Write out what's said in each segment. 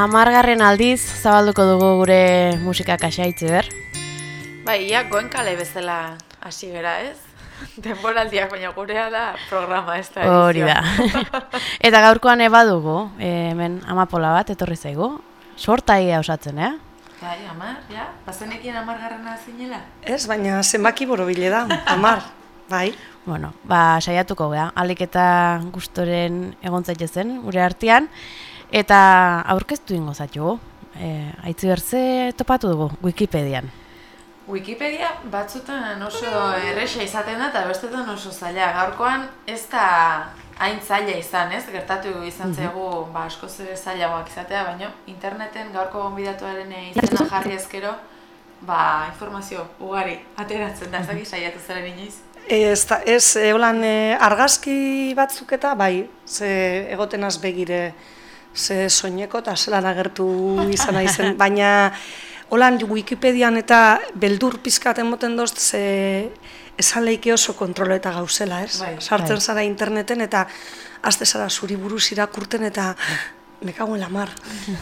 amargarren aldiz zabalduko dugu gure musika kasaitze ber. Bai, ia goenkale bezala hasi gera, ez? Denboraldiak baina gurea da programa ez da. Hori da. Eta gaurkoan eba dugu, hemen amapola bat, etorri zaigu. Sorta ia osatzen, eh? Bai, amar, ja? Bazenekien amargarrena zinela? Ez, baina zenbaki borobile da, amar, bai. Bueno, ba, saiatuko gea, alik eta gustoren egon zen gure artean, eta aurkeztu ingo zatu, e, aitzi berze topatu dugu, Wikipedian. Wikipedia batzutan oso erresa izaten da eta bestetan oso zaila. Gaurkoan ez da hain zaila izan, ez? Gertatu izan mhm. zego, ba, asko zer zailagoak izatea, baina interneten gaurko gonbidatuaren izena jarri ezkero, ba, informazio ugari ateratzen da, ez dakit saiatu zaren inoiz. Ez, da, ez e, argazki batzuk eta bai, ze egoten az begire ze soineko eta zelan agertu izan zen, baina holan Wikipedian eta beldur pizkaten moten dozt, ze esan leike oso kontrolo eta gauzela, ez? Bai, Sartzen bai. zara interneten eta azte zara zuri buruz irakurten eta me cago en la mar.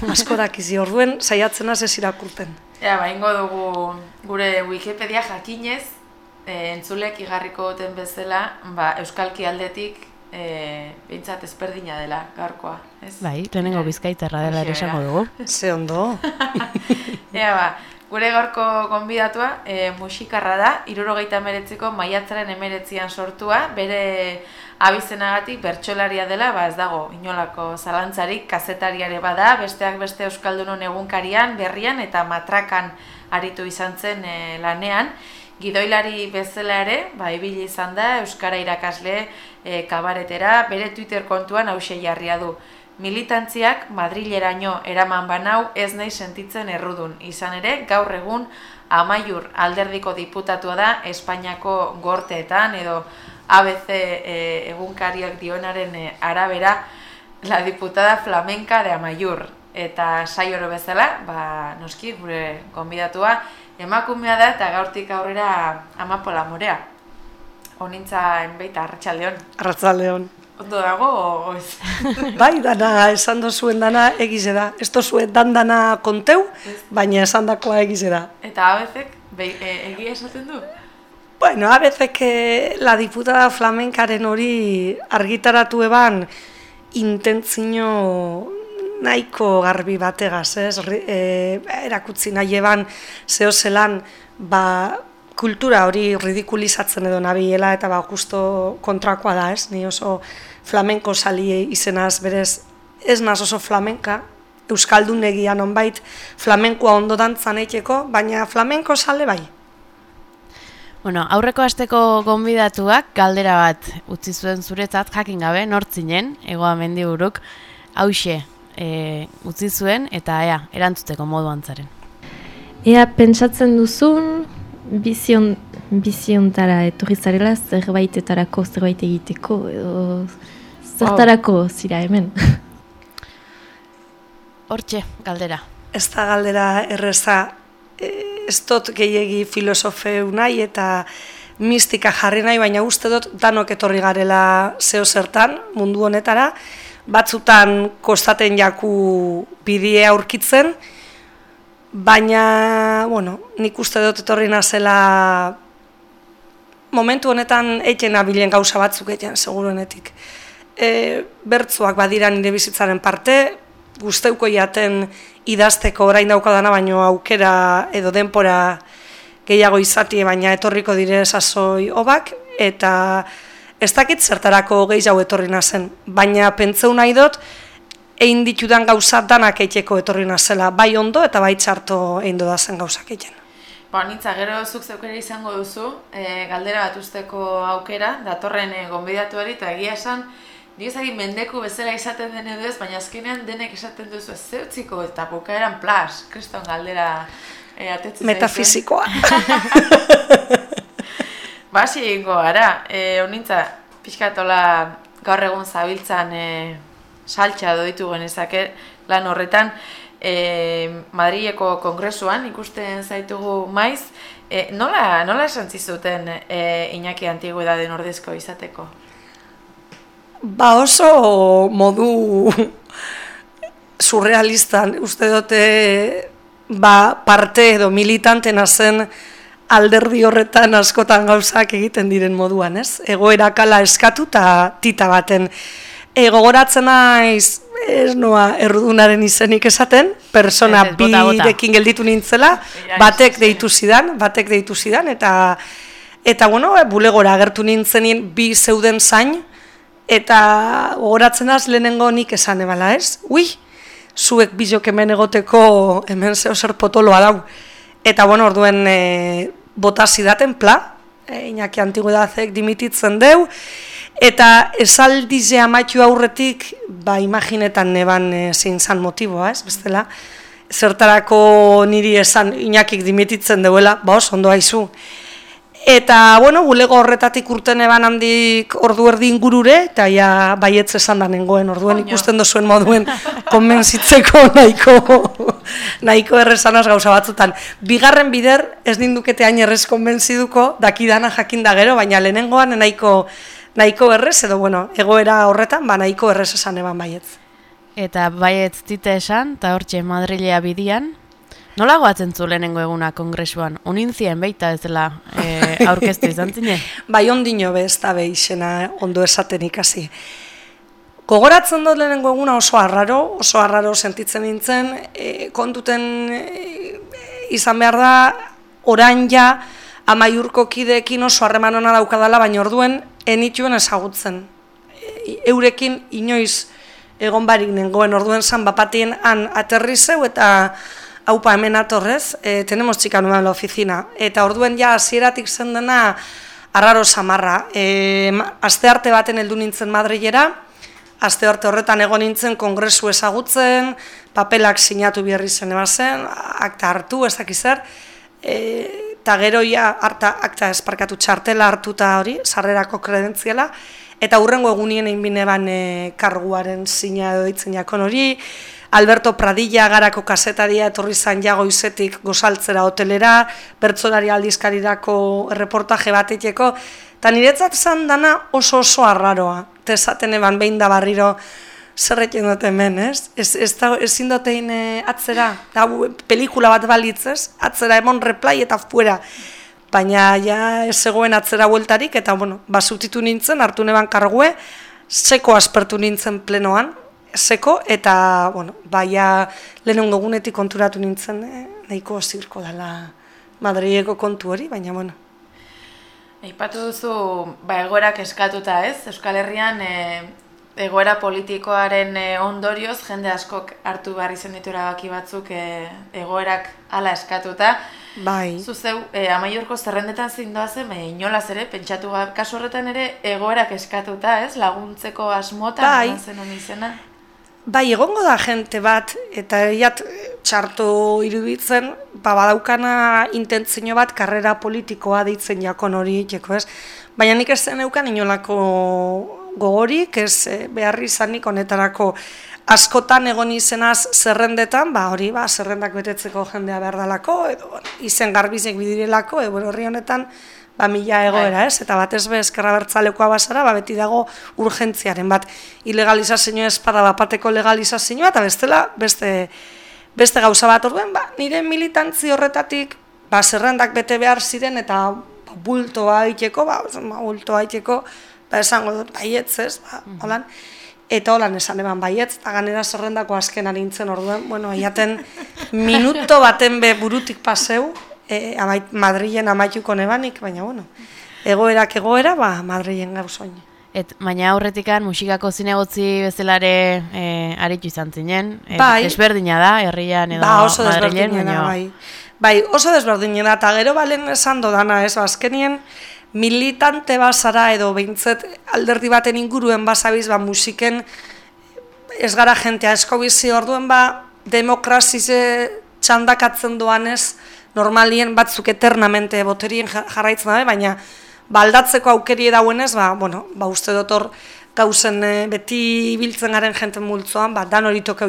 Asko dakizi orduen saiatzen az ez irakurten. Ja, ba, ingo dugu gure Wikipedia jakinez, e, entzulek igarriko duten bezala, ba, Euskalki aldetik e, bintzat ezberdina dela gaurkoa. Ez? Bai, lehenengo bizkaiterra dela ere esango dugu. Ze ondo. Ea ba, gure gaurko gonbidatua e, musikarra da, irurogeita emeretziko maiatzaren emeretzian sortua, bere abizenagatik bertxolaria dela, ba ez dago, inolako zalantzarik, kazetariare bada, besteak beste Euskaldunon egunkarian, berrian eta matrakan aritu izan zen e, lanean, Gidoilari bezala ere, ba, ibili izan da, Euskara irakasle e, kabaretera, bere Twitter kontuan hause jarria du. Militantziak Madrileraino eraman banau ez nahi sentitzen errudun. Izan ere, gaur egun amaiur alderdiko diputatua da Espainiako gorteetan edo ABC e, egunkariak dionaren e, arabera la diputada flamenca de amaiur. Eta saioro bezala, ba, noski, gure konbidatua, emakumea da eta gaurtik aurrera amapola morea. Honintza enbeita, arratxaldeon. Arratxaldeon. Ondo dago, o ez? bai, dana, esan dozuen dana egize da. Ez dozuen dan dana konteu, baina esan dakoa egize da. Eta abezek, e, egia esaten du? Bueno, abezek eh, la diputada flamenkaren hori argitaratu eban intentzino nahiko garbi bategaz, ez? E, erakutzi nahi eban zeo zelan, ba, kultura hori ridikulizatzen edo nabiela eta ba, justo kontrakoa da, ez? Ni oso flamenko sali izenaz berez, ez naz oso flamenka, Euskaldun egia nonbait flamenkoa ondo dantzan eiteko, baina flamenko sale bai. Bueno, aurreko asteko gonbidatuak galdera bat utzi zuen zuretzat jakin gabe nortzinen, egoa mendiburuk, hause, e, utzi zuen eta ea, erantzuteko modu antzaren. Ea, pentsatzen duzun, bizion, biziontara etorri zarela zerbaitetarako zerbait egiteko, edo zertarako zira hemen. Hortxe, galdera. Ez da galdera erreza, e, ez dut gehiagi filosofeu nahi eta mistika jarri nahi, baina uste dut danok etorri garela zeo zertan mundu honetara, batzutan kostaten jaku bidie aurkitzen, baina, bueno, nik uste dut etorri nazela momentu honetan eiten abilen gauza batzuk egiten, seguruenetik. E, bertzuak badira nire bizitzaren parte, guzteuko jaten idazteko orain daukadana, baino aukera edo denpora gehiago izati, baina etorriko dire sasoi obak, eta ez dakit zertarako gehiago etorri nazen, baina pentseu nahi dut, egin ditudan gauza danak eiteko etorri nazela, bai ondo eta bai txarto egin zen gauzak egiten. Ba, nintza, gero zuk zeukera izango duzu, e, galdera bat usteko aukera, datorren e, gonbidatuari, eta egia esan, nire mendeku bezala izaten den edo ez, baina azkenean denek esaten duzu ez zeutziko, eta bukaeran plas, kriston galdera e, atetzen Metafizikoa. Basi egingo gara, e, honintza, pixkatola gaur egun zabiltzan e, saltxa doitu genezake lan horretan, e, Madrileko kongresuan ikusten zaitugu maiz, e, nola, nola esan zizuten e, Iñaki Antigu edaden ordezko izateko? Ba oso modu surrealistan, uste dute ba, parte edo militanten zen alderdi horretan askotan gauzak egiten diren moduan, ez? Egoera kala eskatu eta tita baten. E, gogoratzen naiz, ez noa errudunaren izenik esaten, persona birekin gelditu nintzela, batek deitu zidan, batek deitu zidan, eta, eta bueno, bulegora agertu nintzenien bi zeuden zain, eta gogoratzen az lehenengo nik esan ebala, ez? Ui, zuek bizok hemen egoteko hemen zeo zer potoloa dau. Eta bueno, orduen e, bota zidaten pla, e, inaki antiguidazek dimititzen deu, eta esaldize amaitu aurretik, ba imaginetan neban e, zein zan motiboa, ez, bestela, zertarako niri esan inakik dimititzen deuela, ba os, ondo haizu. Eta, bueno, bulego horretatik urten eban handik ordu erdi ingurure, eta ja baietz esan da nengoen, orduen ikusten dozuen moduen konbentzitzeko nahiko, nahiko errezanaz gauza batzutan. Bigarren bider, ez nindukete hain errez konbentziduko, dakidana jakin da gero, baina lehenengoan nahiko, nahiko errez, edo bueno, egoera horretan, ba nahiko errez esan eban baietz. Eta baietz tite esan, eta hortxe Madrilea bidian, Nola goatzen zu lehenengo eguna kongresuan? Unin zien beita ez dela e, aurkeztu izan zine? bai ondino be ez da behizena ondo esaten ikasi. Gogoratzen dut lehenengo eguna oso arraro, oso arraro sentitzen nintzen, e, kontuten e, izan behar da, orain ja, amaiurko kideekin oso harreman hona daukadala, baina orduen enituen ezagutzen. E, eurekin inoiz egon barik nengoen orduen zan bapatien han aterri zeu eta haupa hemen atorrez, e, tenemos txika nuan la oficina. Eta orduen ja hasieratik zen dena arraro samarra. E, aste arte baten heldu nintzen Madrilera, aste arte horretan egon nintzen kongresu ezagutzen, papelak sinatu biherri zen ebazen, akta hartu, ez dakizer, e, eta gero ja, harta, akta esparkatu txartela hartuta hori, sarrerako kredentziela, eta hurrengo egunien egin bineban e, karguaren sina edo ditzen jakon hori, Alberto Pradilla garako kasetaria etorri zan jago izetik gozaltzera hotelera, bertzolari aldizkarirako reportaje bateteko, eta niretzat zan dana oso oso arraroa, tezaten eban behin da barriro zerretzen dut hemen, ez? Ez, ez da, ezin dutein eh, atzera, da, pelikula bat balitzez, atzera emon replai eta fuera, baina ja ez zegoen atzera bueltarik, eta bueno, basutitu nintzen, hartu neban kargue, seko aspertu nintzen plenoan, seko eta bueno, baia lehenengo gunetik konturatu nintzen, eh, nahiko zirko dela Madrileko kontu hori, baina bueno. Aipatu duzu ba egoerak eskatuta, ez? Euskal Herrian e, egoera politikoaren e, ondorioz jende askok hartu behar izan ditu erabaki batzuk e, egoerak hala eskatuta. Bai. Zuzeu, e, amaiurko zerrendetan zindoa zen, e, inolaz ere, pentsatu kasu horretan ere egoerak eskatuta, ez? Laguntzeko asmota, bai. zen honi izena. Bai, egongo da jente bat, eta eiat txarto iruditzen, ba, badaukana intentzio bat karrera politikoa deitzen jakon hori, jeko ez? Baina nik ez zen eukan inolako gogorik, ez eh, beharri izanik honetarako askotan egon izenaz zerrendetan, ba hori, ba, zerrendak betetzeko jendea behar dalako, edo izen garbizek bidirelako, edo horri honetan, ba, mila egoera, ez? Eta batez be eskerra bertzalekoa basara, ba, beti dago urgentziaren bat. Ilegalizazioa espada bapateko legalizazioa, eta bestela, beste, beste gauza bat. Orduen, ba, nire militantzi horretatik, ba, zerrendak bete behar ziren, eta ba, bultoa haiteko, ba, ba, bultoa haiteko, ba, esango dut, baietz, ez, ba, mm holan, eta holan esan eban baietz, eta ganera zerrendako azken arintzen. Orduen, bueno, aiaten minuto baten be burutik paseu, e, amait, Madrilen amaituko nebanik, baina bueno, egoerak egoera, ba, Madrilen gauzoin. Et, baina aurretikan musikako zinegotzi bezalare e, aritu izan zinen, e, bai. desberdina da, herrian edo ba, oso Madrilen, baina... bai. bai, oso desberdina, eta gero balen esan dodana, ez, azkenien, militante bazara edo behintzet alderdi baten inguruen basabiz ba musiken ez gara jentea esko bizi orduen ba demokrazize txandakatzen doanez normalien batzuk eternamente boterien jarraitzen dabe, baina baldatzeko aukeri dauenez, ba, bueno, ba, uste dut hor gauzen e, beti biltzen garen jenten multzoan, ba, dan hori toke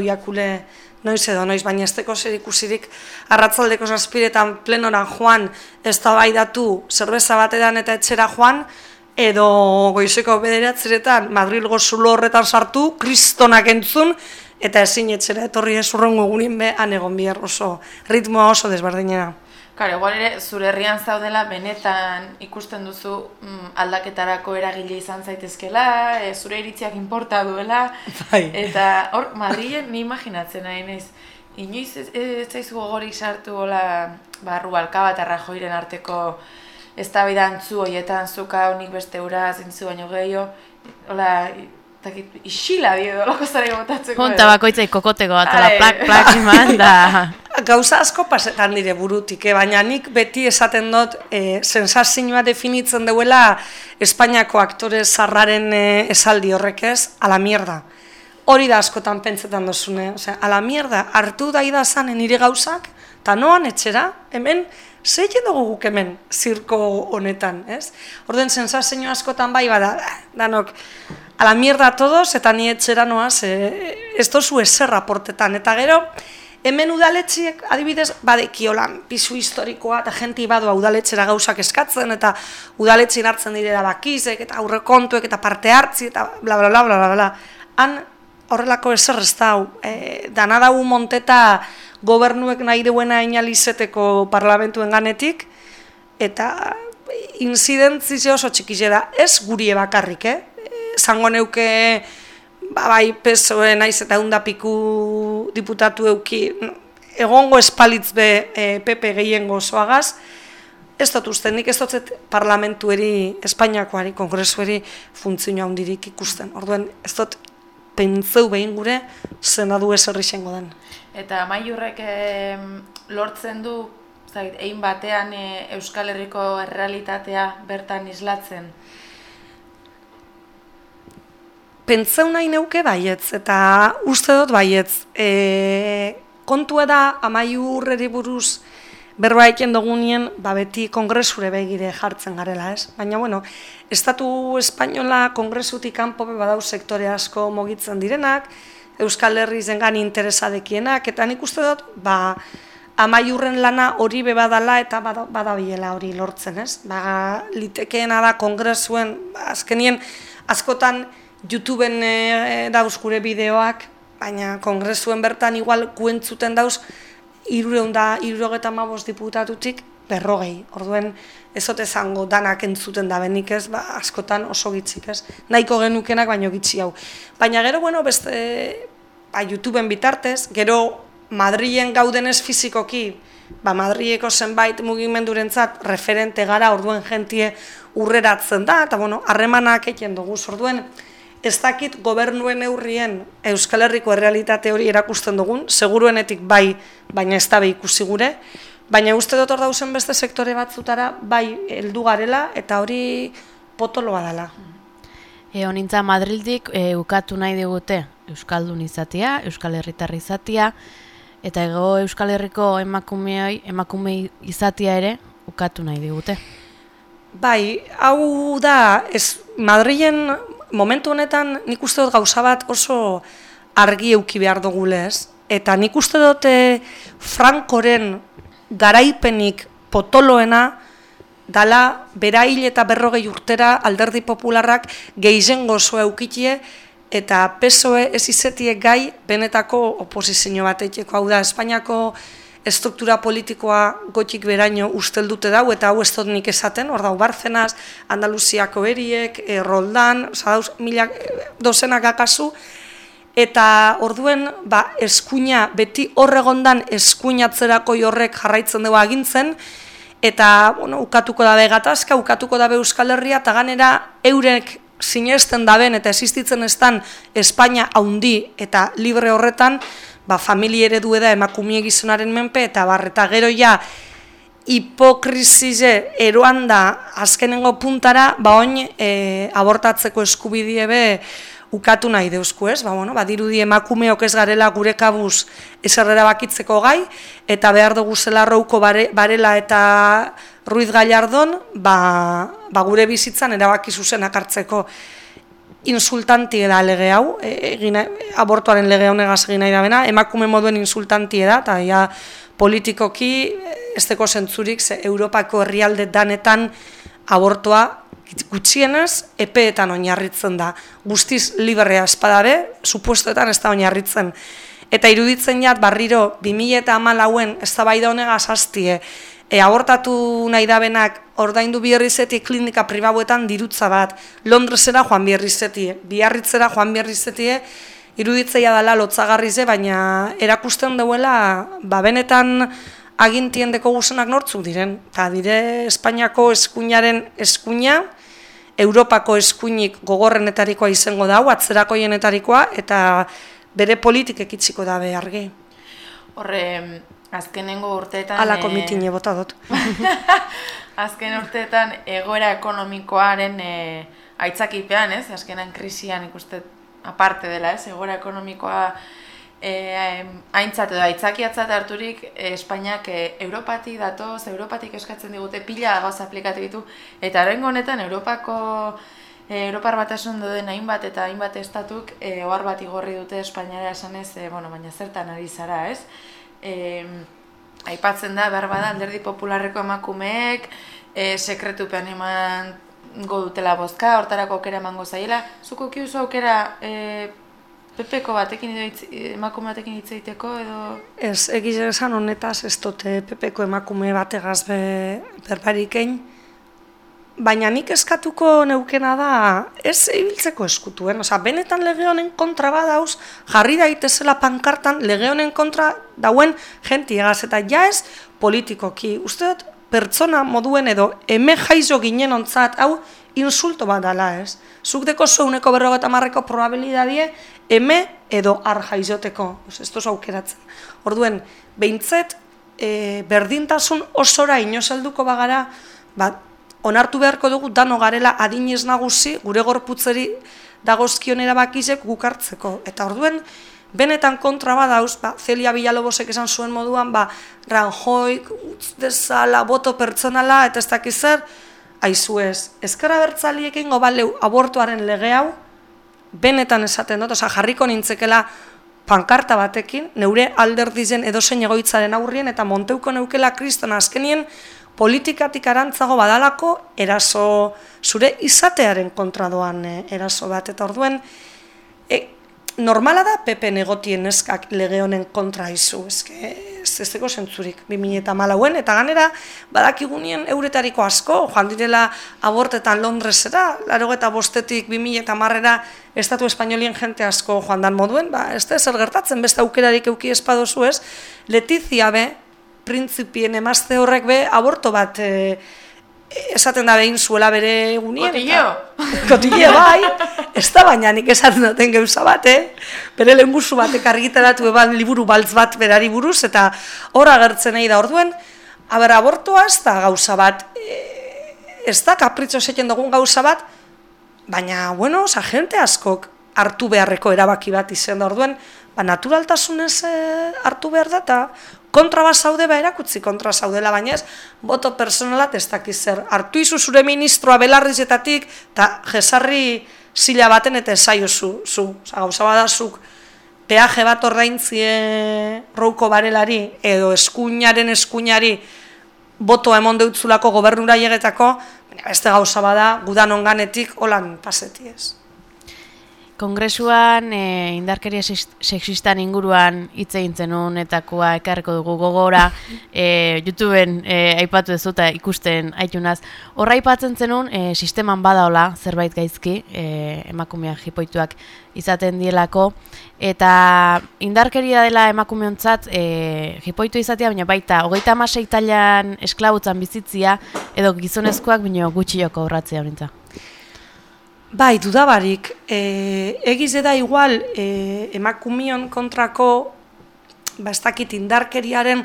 noiz edo noiz, baina ez teko zer ikusirik arratzaldeko zazpiretan plenoran joan, ez da bai datu zerbeza bat edan eta etxera joan, edo goizeko bederatzeretan Madrilgo zulo horretan sartu, kristonak entzun, eta ezin etxera etorri ez urrengo egunin be, anegon bihar oso, ritmoa oso desberdinera. Karo, igual ere, zure herrian zaudela, benetan ikusten duzu mm, aldaketarako eragile izan zaitezkela, e, zure iritziak inporta duela, Bai. eta hor, Madrilen ni imaginatzen nahi naiz, inoiz ez, ez zaizu gogorik sartu gola, barru alkaba eta rajoiren arteko eztabaida antzu horietan zuka honik beste ura zintzu baino gehiago, hola, takit, isila dio, loko zara botatzeko. Punta edo. bakoitzai kokoteko atola Ai. plak plak eman da. Gauza asko pasetan dire burutik, eh? baina nik beti esaten dut eh, sensazioa definitzen duela Espainiako aktore zarraren eh, esaldi horrek ez, a la mierda. Hori da askotan pentsetan dozune, Osea, a la mierda, hartu da idazan nire gauzak, eta noan etxera, hemen, zein dugu guk hemen, zirko honetan, ez? Orden sensazio askotan bai bada, danok, a la mierda todos, eta ni etxera noaz, eh, ez dozu ezer raportetan, eta gero, Hemen udaletxiek adibidez badekiolan pisu historikoa eta jenti badoa udaletxera gauzak eskatzen eta udaletxin hartzen direla bakizek eta aurrekontuek eta parte hartzi eta bla bla bla bla bla. Han horrelako ezer ez da. E, dana dau monteta gobernuek nahi duena inalizeteko parlamentuen ganetik eta inzidentzizio oso txikize da. Ez gurie bakarrik, eh? Zango neuke ba, bai PSOE naiz eta hunda piku diputatu euki egongo espalitz be e, PP gehiengo osoagaz, ez dut uste, nik ez dut parlamentueri, Espainiakoari, kongresueri funtzioa handirik ikusten. Orduen, ez dut pentseu behin gure zenadu ez herri xengo den. Eta maiurrek lortzen du, zait, egin batean e, Euskal Herriko errealitatea bertan islatzen. Pentseu nahi neuke baietz, eta uste dut baietz. E, kontua da amaiurreri buruz berba eken dugunien, ba beti kongresure begire jartzen garela, ez? Baina, bueno, Estatu Espainola kongresutik kanpo badau sektore asko mogitzen direnak, Euskal Herri zengan interesadekienak, eta nik uste dut, ba, amaiurren lana hori be badala eta bada- badabilela hori lortzen, ez? Ba, litekeena da kongresuen, ba, azkenien, askotan YouTubeen e, dauz gure bideoak, baina kongresuen bertan igual kuentzuten dauz, irureun da, irurogeta mabos diputatutik, berrogei. Orduen, ez ote zango danak entzuten da benik ez, ba, askotan oso gitzik ez. Nahiko genukenak baino gitzi hau. Baina gero, bueno, beste, ba, YouTubeen bitartez, gero Madrilen gaudenez fizikoki, ba, Madrileko zenbait mugimendurentzat referente gara, orduen jentie urreratzen da, eta bueno, harremanak egiten dugu, orduen, ez dakit gobernuen eurrien Euskal Herriko errealitate hori erakusten dugun, seguruenetik bai, baina ez da ikusi gure, baina uste dut hor dauzen beste sektore batzutara bai heldu garela eta hori potoloa dela. E, honintza Madrildik e, ukatu nahi digute Euskaldun izatea, Euskal Herritar izatea, eta ego Euskal Herriko emakumeoi, emakume izatea ere ukatu nahi digute. Bai, hau da, ez Madrilen momentu honetan nik uste dut gauza bat oso argi euki behar dugule ez. Eta nik uste dut eh, Frankoren garaipenik potoloena dala bera hil eta berrogei urtera alderdi popularrak geizen gozoa eukitie eta PSOE ez izetie gai benetako oposizio bat eiteko. Hau da, Espainiako estruktura politikoa gotik beraino usteldute dau, eta hau ez dut nik esaten, hor dau Barzenaz, Andaluziako eriek, e, Roldan, oza dauz, milak, dozenak akazu, eta orduen ba, eskuina, beti horregondan eskuinatzerako horrek jarraitzen dugu agintzen, eta bueno, ukatuko dabe gatazka, ukatuko dabe Euskal Herria, eta ganera eurek sinesten daben eta existitzen estan Espainia haundi eta libre horretan, ba, familia eredu da emakumie gizonaren menpe, eta bar, eta gero ja, hipokrizize eroan da azkenengo puntara, ba oin e, abortatzeko eskubidie be ukatu nahi deuzku ez, ba, bueno, ba, dirudi emakumeok ez garela gure kabuz eserrera bakitzeko gai, eta behar dugu zela rouko bare, barela eta Ruiz Gallardon, ba, ba gure bizitzan erabaki zuzenak hartzeko insultanti da lege hau, e, egina, abortuaren lege honegaz egin nahi da bena, emakume moduen insultanti da, eta ja, politikoki ez deko zentzurik, ze Europako herrialde danetan abortoa gutxienez epeetan oinarritzen da. Guztiz librea espadabe, supuestoetan ez da oinarritzen. Eta iruditzen jat barriro 2000 eta amalauen ez da bai da honega sastie, e, abortatu nahi dabenak ordaindu biarrizeti klinika pribabuetan dirutza bat, Londresera joan biarrizeti, biarritzera joan biarrizeti, iruditzeia dela lotzagarrize, baina erakusten duela, ba benetan agintien deko guzenak nortzuk diren. Eta dire Espainiako eskuinaren eskuina, Europako eskuinik gogorrenetarikoa izango da, atzerakoienetarikoa, eta bere politikek itziko da behargi. Horre, azkenengo urteetan... Ala komitine e... bota dut. Azken urteetan egoera ekonomikoaren e, aitzakipean, ez? Azkenan krisian ikuste aparte dela, ez? Egoera ekonomikoa e, aintzat edo aitzakiatzat harturik e, Espainiak e, Europatik datoz, Europatik eskatzen digute pila gauz aplikatu ditu, eta horrengo honetan Europako e, Europar batasun duden hainbat eta hainbat estatuk e, ohar bat igorri dute Espainiara esanez, e, bueno, baina zertan ari zara, ez? E, aipatzen da, behar bada, alderdi popularreko emakumeek, e, sekretupean eman godutela bozka, hortarako aukera emango zaila. Zuko kiuzu aukera e, Pepeko batekin emakume batekin hitz egiteko edo Ez, egiz esan honetaz ez dute Pepeko emakume bategaz be berbarikein. Baina nik eskatuko neukena da ez ibiltzeko eskutuen, osea benetan lege honen kontra badauz, jarri daitezela pankartan lege honen kontra dauen jenti egaz eta ja ez politikoki. Uste dut pertsona moduen edo eme jaizo ginen ontzat, hau insulto bat dala ez. Zuk deko zouneko berrogeta marreko probabilidadie eme edo arja izoteko, ez toz aukeratzen. Orduen, behintzet, e, berdintasun osora inozelduko bagara, ba, onartu beharko dugu dano garela adinez nagusi gure gorputzeri dagozkion erabakizek gukartzeko. Eta orduen, benetan kontra badauz, ba, Celia Villalobosek esan zuen moduan, ba, ranjoik, utz dezala, boto pertsonala, eta ez dakizer, aizu ez, ezkara bertzaliekin gobaleu abortuaren lege hau, benetan esaten dut, oza, jarriko nintzekela pankarta batekin, neure alderdizen edozein egoitzaren aurrien, eta monteuko neukela kriston azkenien politikatik arantzago badalako eraso zure izatearen kontradoan eh, eraso bat. Eta orduen, e, normala da PP negotien eskak lege honen kontra izu, ez deko zentzurik, 2000 eta ganera, badakigunien euretariko asko, joan direla abortetan Londresera, laro eta bostetik 2000 eta marrera, Estatu Espainolien jente asko joan dan moduen, ba, ez da, zer gertatzen, beste aukerarik euki espadozu ez, Letizia be, printzipien emazte horrek be, aborto bat, e, esaten da behin zuela bere egunien. Kotilleo. Kotilleo bai, ez da baina nik esaten duten gauza bat, eh? Bere lehenbuzu batek argitaratu eban liburu baltz bat berari buruz, eta hor agertzen nahi da orduen, aber abortua ez da gauza bat, e, ez da kapritxo seken dugun gauza bat, baina, bueno, oza, jente askok hartu beharreko erabaki bat izen da orduen, ba, naturaltasunez e, hartu behar da, eta kontra bat zaude ba erakutzi kontra zaudela, baina ez, boto personalat ez dakiz zer. Artu izu zure ministroa belarrizetatik, eta jesarri zila baten eta esaio zu, zu. Gauza badazuk, peaje bat ordaintzie rouko barelari, edo eskuinaren eskuinari, boto emon deutzulako gobernura llegetako, beste gauza bada, gudan onganetik, holan paseti ez. Kongresuan e, indarkeria sexistan inguruan hitz egin zenunetakoa ekarriko dugu gogora e, YouTubeen e, aipatu ez eta ikusten aitunaz. Horra aipatzen zenun e, sisteman badaola zerbait gaizki e, emakumea jipoituak izaten dielako eta indarkeria dela emakumeontzat e, jipoitu izatea baina baita hogeita amasei talian esklabutzan bizitzia edo gizonezkoak baina gutxioko horratzea horintza. Bai, dudabarik, e, egiz eda igual e, emakumion kontrako ba, ez dakit indarkeriaren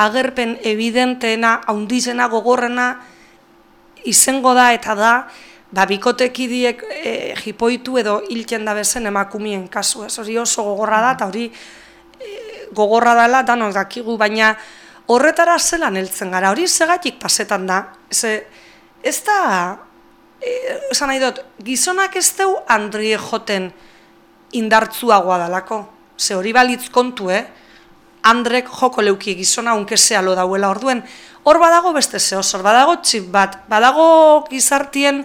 agerpen evidenteena, haundizena, gogorrena izango da eta da, ba, bikotekidiek e, jipoitu edo hilken da bezen emakumien kasu. Ez hori oso gogorra da, eta hori e, gogorra dela, danok dakigu, baina horretara zelan heltzen gara, hori segatik pasetan da. Ez, ez da esan nahi dut, gizonak ez deu Andrie joten indartzuagoa dalako. Ze hori balitz kontu, eh? Andrek joko leuki gizona unkesea lo dauela orduen. Hor badago beste zehos, hor badago txip bat, badago gizartien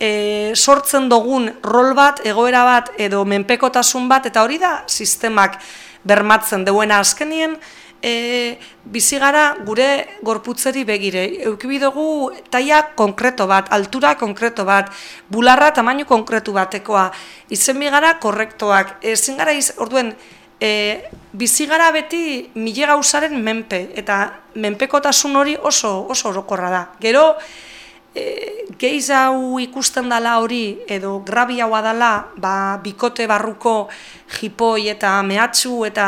e, sortzen dugun rol bat, egoera bat, edo menpekotasun bat, eta hori da sistemak bermatzen duena azkenien, e, bizi gara gure gorputzeri begire. Eukibi dugu taia konkreto bat, altura konkreto bat, bularra tamainu konkretu batekoa, izen gara korrektoak, ezin gara iz, orduen, e, bizi gara beti mile gauzaren menpe, eta menpekotasun hori oso, oso orokorra da. Gero, e, geiz hau ikusten dala hori edo grabi haua dala ba, bikote barruko jipoi eta mehatxu eta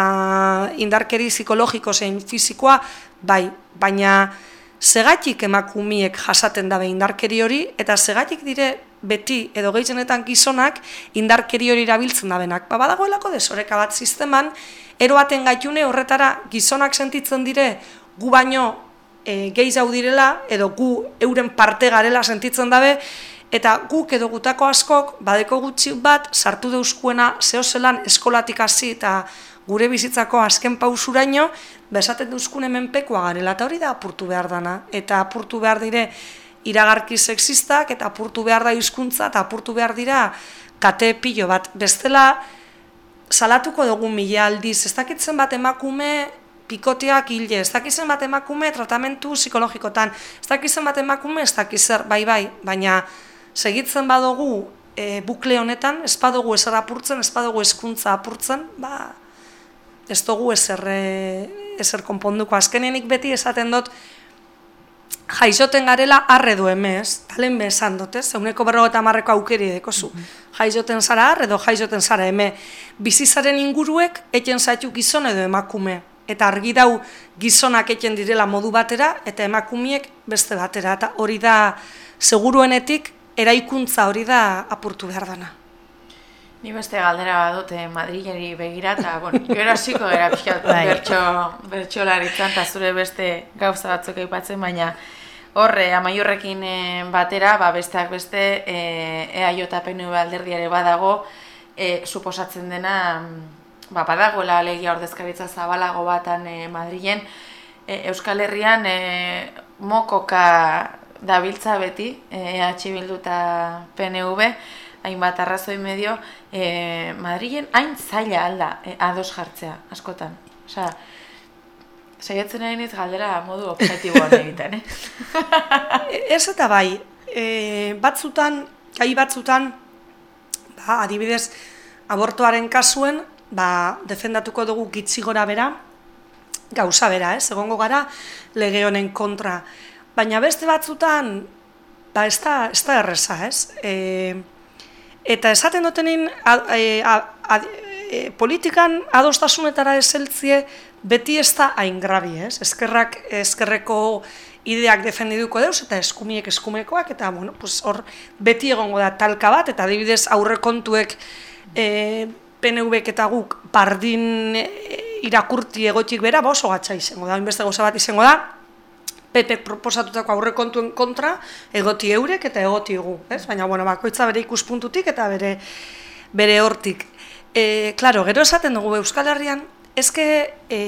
indarkeri psikologiko zein fizikoa bai, baina segatik emakumiek jasaten dabe indarkeri hori eta segatik dire beti edo gehienetan gizonak indarkeri hori erabiltzen dabenak. Ba, badagoelako desoreka bat sisteman, eroaten gaitune horretara gizonak sentitzen dire gu baino e, gehi zau direla, edo gu euren parte garela sentitzen dabe, eta guk edo gutako askok, badeko gutxi bat, sartu deuskuena zehozelan eskolatik hasi eta gure bizitzako azken pausuraino, besaten duzkun hemen pekoa garela, eta hori da apurtu behar dana, eta apurtu behar dire iragarki sexistak, eta apurtu behar da hizkuntza eta apurtu behar dira kate pilo bat. Bestela, salatuko dugu mila aldiz, ez dakitzen bat emakume pikoteak hile, ez dakizen bat emakume tratamentu psikologikotan, ez dakizen bat emakume ez dakizer, bai bai, baina segitzen badugu e, bukle honetan, ez badugu ezer apurtzen, ez badugu eskuntza apurtzen, ba, ez dugu ezer, e, ezer konponduko. Azkenenik beti esaten dut, jaizoten garela arre du emez, talen bezan dut, ez? Euneko berro eta marreko aukeri dekozu. Mm Jaizoten zara arre edo jaizoten zara eme. Bizizaren inguruek, eten zaitu gizon edo emakume eta argi dau gizonak eten direla modu batera eta emakumiek beste batera eta hori da seguruenetik eraikuntza hori da apurtu behar dana. Ni beste galdera badute Madrileri begira eta bueno, gero hasiko gara pixkat bai. bertso bertsolaritzan ta zure beste gauza batzuk aipatzen baina horre amaiurrekin eh, batera ba besteak beste eh EAJ PNV alderdiare badago eh suposatzen dena ba, badagoela alegia ordezkaritza zabalago batan e, Madrilen, e, Euskal Herrian e, mokoka dabiltza beti, EH Bildu eta PNV, hainbat arrazoi medio, e, Madrilen hain zaila alda e, ados jartzea, askotan. Osa, saiatzen nahi niz galdera modu objektiboan egiten, eh? Ez eta bai, e, batzutan, gai batzutan, ba, adibidez, abortuaren kasuen, ba, defendatuko dugu gitzi gora bera, gauza bera, ez, egongo gara lege honen kontra. Baina beste batzutan, ba, ez da, ez da erreza, ez? E, eta esaten dutenin, e, e, politikan adostasunetara eseltzie, beti ez da hain grabi, ez? Eskerrak, eskerreko ideak defendiduko deuz, eta eskumiek eskumekoak, eta, bueno, pues, hor, beti egongo da talka bat, eta adibidez aurrekontuek, e, PNV eta guk bardin eh, irakurti egotik bera, ba oso gatsa izango da, inbeste goza bat izango da, PP proposatutako aurrekontuen kontra egoti eurek eta egoti egu, ez? Baina, bueno, bakoitza bere ikuspuntutik eta bere bere hortik. E, claro, gero esaten dugu Euskal Herrian, ezke e,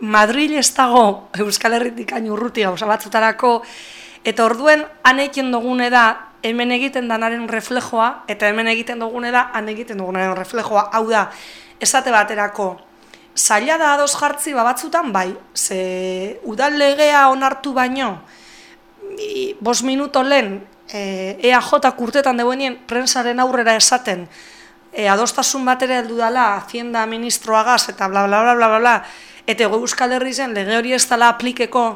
Madrid ez dago Euskal Herritik hain urruti gauza batzutarako, eta orduen han egiten dugune da hemen egiten danaren reflejoa, eta hemen egiten dugune da, han egiten dugunaren reflejoa, hau da, esate baterako, zaila da ados jartzi babatzutan, bai, ze udal legea onartu baino, bos minuto lehen, e, EAJ kurtetan debuenien prensaren aurrera esaten, e, adostasun batera heldu dela, hacienda ministroagaz, eta bla bla bla bla bla bla, eta euskal herri zen, lege hori ez dela aplikeko,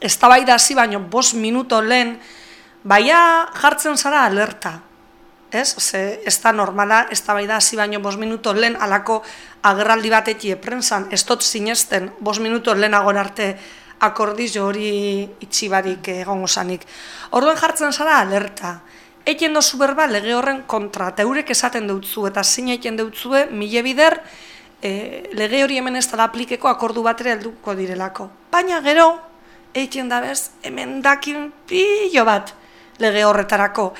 ez da bai da baino, bos minuto lehen, baia jartzen zara alerta. Ez? Ze, ez da normala, ez da bai da hasi baino bos minuto lehen alako agerraldi bat etie prensan, ez tot sinesten bos minuto lehen agon arte akordizo hori itxibarik egon osanik. Orduan jartzen zara alerta. Eken dozu berba lege horren kontra, eta eurek esaten dutzu, eta zine eken dutzue, mile bider, e, lege hori hemen ez da aplikeko akordu batera helduko direlako. Baina gero, eken da bez, hemen dakin pilo bat lege horretarako.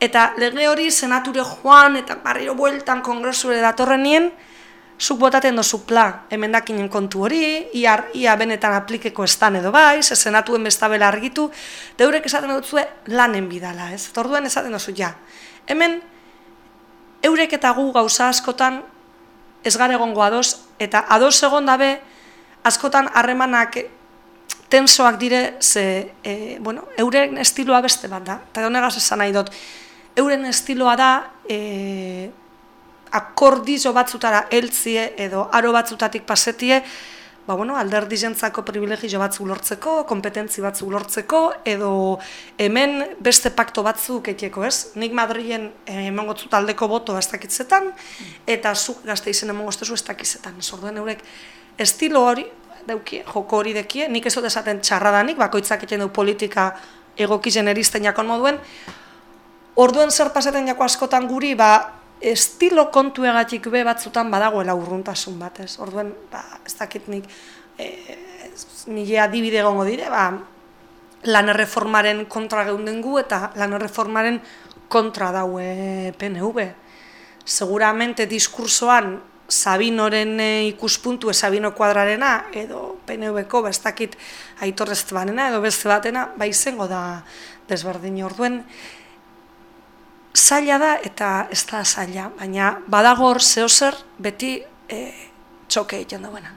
Eta lege hori senature joan eta barriro bueltan kongresure datorrenien, zuk botaten dozu pla emendakinen kontu hori, ia, ia benetan aplikeko estan edo bai, ze senatuen bestabela argitu, deurek esaten dutzue lanen bidala, ez? Torduen esaten dozu, ja. Hemen, eurek eta gu gauza askotan ez gara egongo ados, eta ados egon dabe, askotan harremanak tensoak dire, ze, e, bueno, euren estiloa beste bat da, eta honegaz esan nahi dut, euren estiloa da, e, akordizo batzutara heltzie edo aro batzutatik pasetie, ba, bueno, alderdi jentzako privilegio batzu lortzeko, kompetentzi batzu lortzeko, edo hemen beste pakto batzuk etieko, ez? Nik Madrilen eh, emango taldeko boto ez dakitzetan, eta zuk gazte izen emango ez dakitzetan. Zorduen eurek, estilo hori, daukie, joko hori dekie, nik ez esaten txarradanik, bakoitzak egiten du politika egokizen eristen jakon moduen, Orduen zer pasaten jako askotan guri, ba, estilo kontuegatik be batzutan badagoela urruntasun batez. Orduen, ba, ez dakit nik, e, nire adibide egongo dire, ba, lan erreformaren kontra geunden gu eta lan erreformaren kontra daue PNV. Seguramente diskursoan Sabinoren e, ikuspuntu e, Sabino kuadrarena edo PNV-ko ba, ez dakit aitorrez banena edo beste batena, ba izango da desberdin orduen zaila da eta ez da zaila, baina badagor zehozer beti e, txoke egiten duena.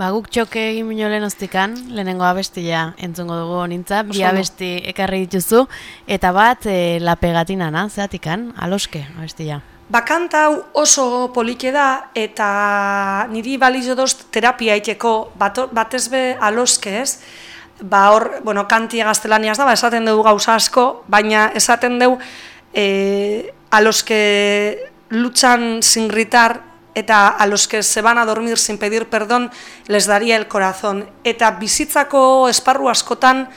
Ba, guk txoke egin minio lehen oztikan, lehenengo abestia entzungo dugu nintza, bi abesti ekarri dituzu, eta bat e, lapegatina, na, zehatikan, aloske abestia. Bakanta hau oso polike da eta niri balizo doz terapia iteko batez be aloske ez, ba hor, bueno, kantia gaztelaniaz da, ba, esaten dugu gauza asko, baina esaten dugu e, a los que luchan sin gritar eta a los que se van a dormir sin pedir perdón les daría el corazón. Eta bizitzako esparru askotan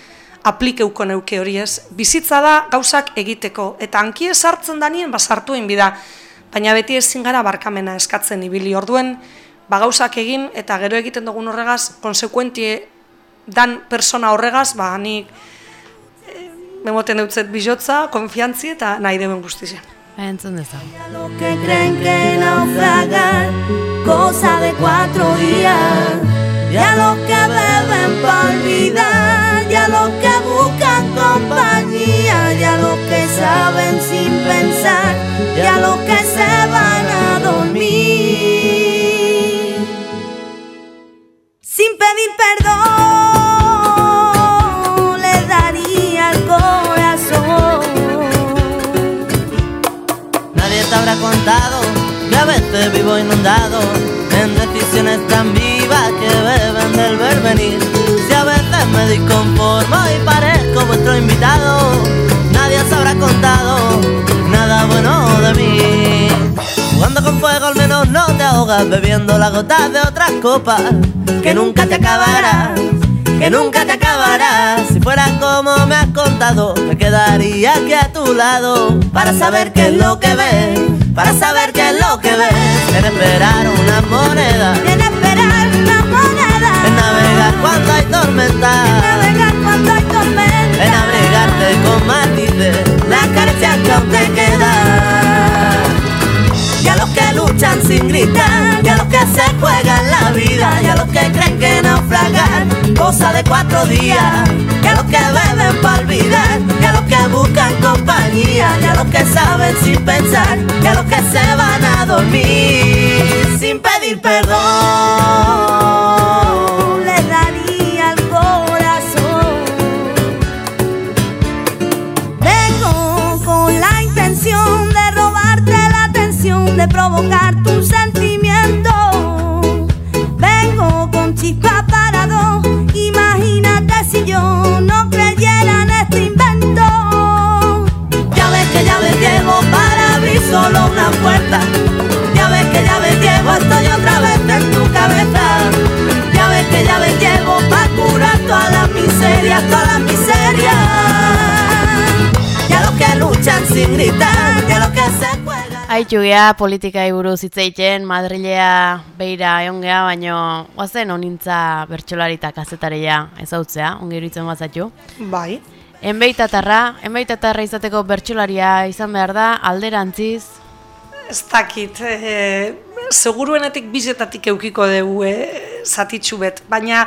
aplikeuko neuke hori ez. Bizitza da gauzak egiteko. Eta anki esartzen danien basartu bida. Baina beti ezin gara barkamena eskatzen ibili orduen, ba gauzak egin eta gero egiten dugun horregaz, konsekuentie dan persona horregaz, ba nik memoten dutzet bizotza, konfiantzi eta nahi deuen guztizia. Ba, entzun dezan. Lo que creen que naufragar, cosa de cuatro días, ya lo que beben pa' olvidar, ya lo que buscan compañía, ya lo que saben sin pensar, ya lo que se van a dormir. Sin pedir perdón. habrá contado que a veces vivo inundado en decisiones tan vivas que beben del ver me disconformo y parezco vuestro invitado, nadie os habrá contado nada bueno de mí. Jugando con fuego al menos no te ahogas bebiendo la gota de otras copas que nunca te acabará que nunca te acabarás. Si fuera como me has contado, me quedaría aquí a tu lado para saber qué es lo que ves, para saber qué es lo que ves. En esperar una moneda, en esperar cuando hay tormenta, en navegar cuando hay tormenta, en abrigarte con matices, las caricias que aún te quedan y a los que luchan sin gritar, y a los que se juegan la vida, y a los que creen que naufragar, cosa de cuatro días, y a los que beben para olvidar, y a los que buscan compañía, y a los que saben sin pensar, y a los que se van a dormir sin pedir perdón. De provocar tu sentimiento. Vengo con chispa parado, imagínate si yo no creyera en este invento. Ya ves que ya ves llevo para abrir solo una puerta. Ya ves que ya ves llevo, estoy otra vez en tu cabeza. Ya ves que ya ves llevo para curar todas las miserias, todas las miserias. Ya los que luchan sin gritar, ya los que se Aitu gea, politika buruz hitz Madrilea beira egon gea, baino oazen onintza bertxolarita kazetaria ezautzea, ongi iruditzen bazatu. Bai. Enbeitatarra, enbeitatarra izateko bertxolaria izan behar da, alderantziz? Ez dakit, e, seguruenetik bizetatik eukiko dugu e, zatitxu bet, baina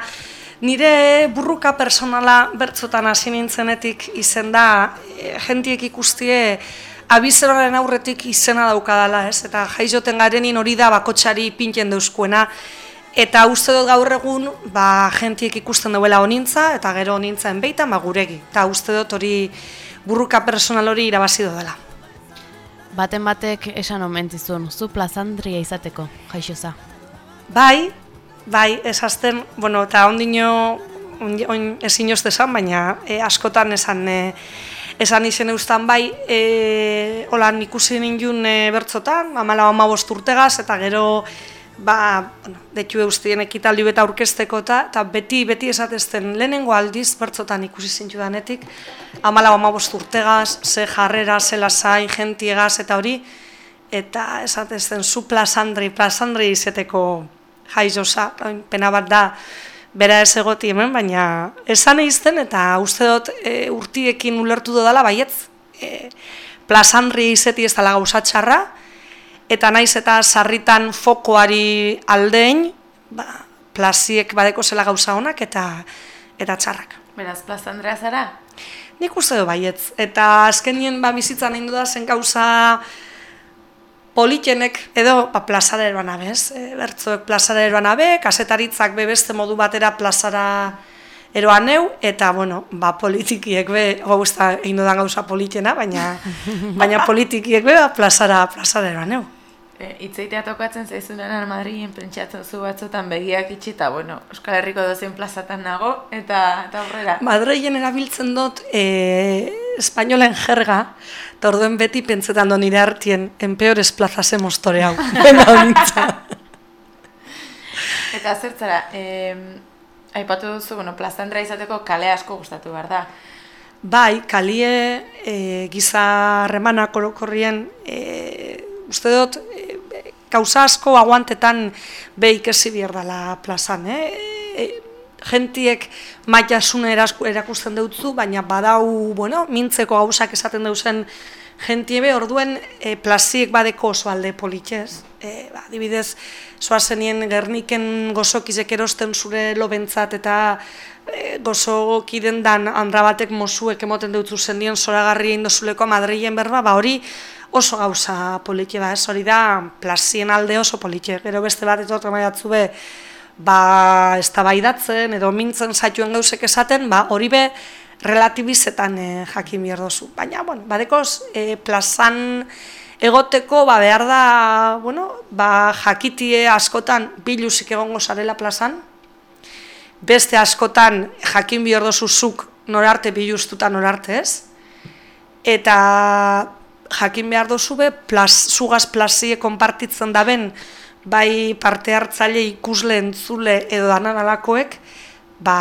nire burruka personala bertzotan hasi nintzenetik izen da, e, jentiek ikustie, abizeroaren aurretik izena daukadala, ez? Eta jaizoten garenin hori da bakotxari pinten deuskuena, Eta uste dut gaur egun, ba, jentiek ikusten duela honintza, eta gero honintza enbeitan, ba, guregi. Eta uste dut hori burruka personal hori irabazi dela. Baten batek esan omentizun, zu plazandria izateko, jaixoza. Bai, bai, esazten, bueno, eta ondino, oin ezin esan, baina e, askotan esan, e, esan izen eustan bai, e, holan ikusi nindun e, bertzotan, amala amabost urtegaz, eta gero, ba, bueno, detu eustien ekitaldi eta aurkezteko eta beti beti esatezten lehenengo aldiz bertzotan ikusi zintu danetik, amala bama urtegaz, ze jarrera, ze lasai, jentiegaz eta hori, eta esatezten zu plazandri, plazandri izeteko jaizosa, pena bat da, bera ez egoti hemen, baina esan egizten eta uste dut e, urtiekin ulertu dodala baietz, e, plazandri izeti ez dala gauzatxarra, eta naiz eta sarritan fokoari aldein, ba, plaziek badeko zela gauza honak eta eta txarrak. Beraz, plaza Andrea zara? Nik uste du baietz. Eta azkenien ba, bizitzan egin da zen gauza politenek edo ba, plazara eroan abez. E, bertzoek plazara eroan abe, kasetaritzak bebeste modu batera plazara eroan neu, eta bueno, ba, politikiek be, da egin gauza politena, baina, baina politikiek be ba, plazara, plazara eroan neu. E, itzeitea tokatzen zaizunen Madrilen pentsatzen zu batzutan begiak itxi eta bueno, Euskal Herriko dozen plazatan nago eta eta aurrera. Madrilen erabiltzen dut e, espainolen jerga, eta orduen beti pentsetan do nire hartien en peores plazas hemos toreau. eta zertzara, e, aipatu duzu, bueno, plaza Andrea izateko kale asko gustatu behar da. Bai, kalie e, giza remana korokorrien e, uste dut, gauza asko aguantetan be ikesi behar dela plazan, eh? E, gentiek maitasuna erakusten dutzu, baina badau, bueno, mintzeko gauzak esaten dauzen gentie be, orduen e, plaziek badeko oso alde politxez. E, ba, dibidez, soazenien gerniken gozokizek erosten zure lobentzat eta e, gozokiden dan andra batek mozuek emoten dutzu zendien zoragarri indozuleko Madrilen berba, ba hori oso gauza politia da, ez hori da, plazien alde oso politia. Gero beste bat ez dut be, ba, ez da edo mintzen zaituen gauzek esaten, ba, hori be, relatibizetan e, jakin behar dozu. Baina, bueno, badekoz, e, plazan egoteko, ba, behar da, bueno, ba, jakitie askotan biluzik egongo zarela plazan, beste askotan jakin behar dozu zuk norarte biluztuta norarte ez, eta jakin behar dozu be, plaz, zugaz plazie konpartitzen daben, bai parte hartzaile ikusle entzule edo danan alakoek, ba,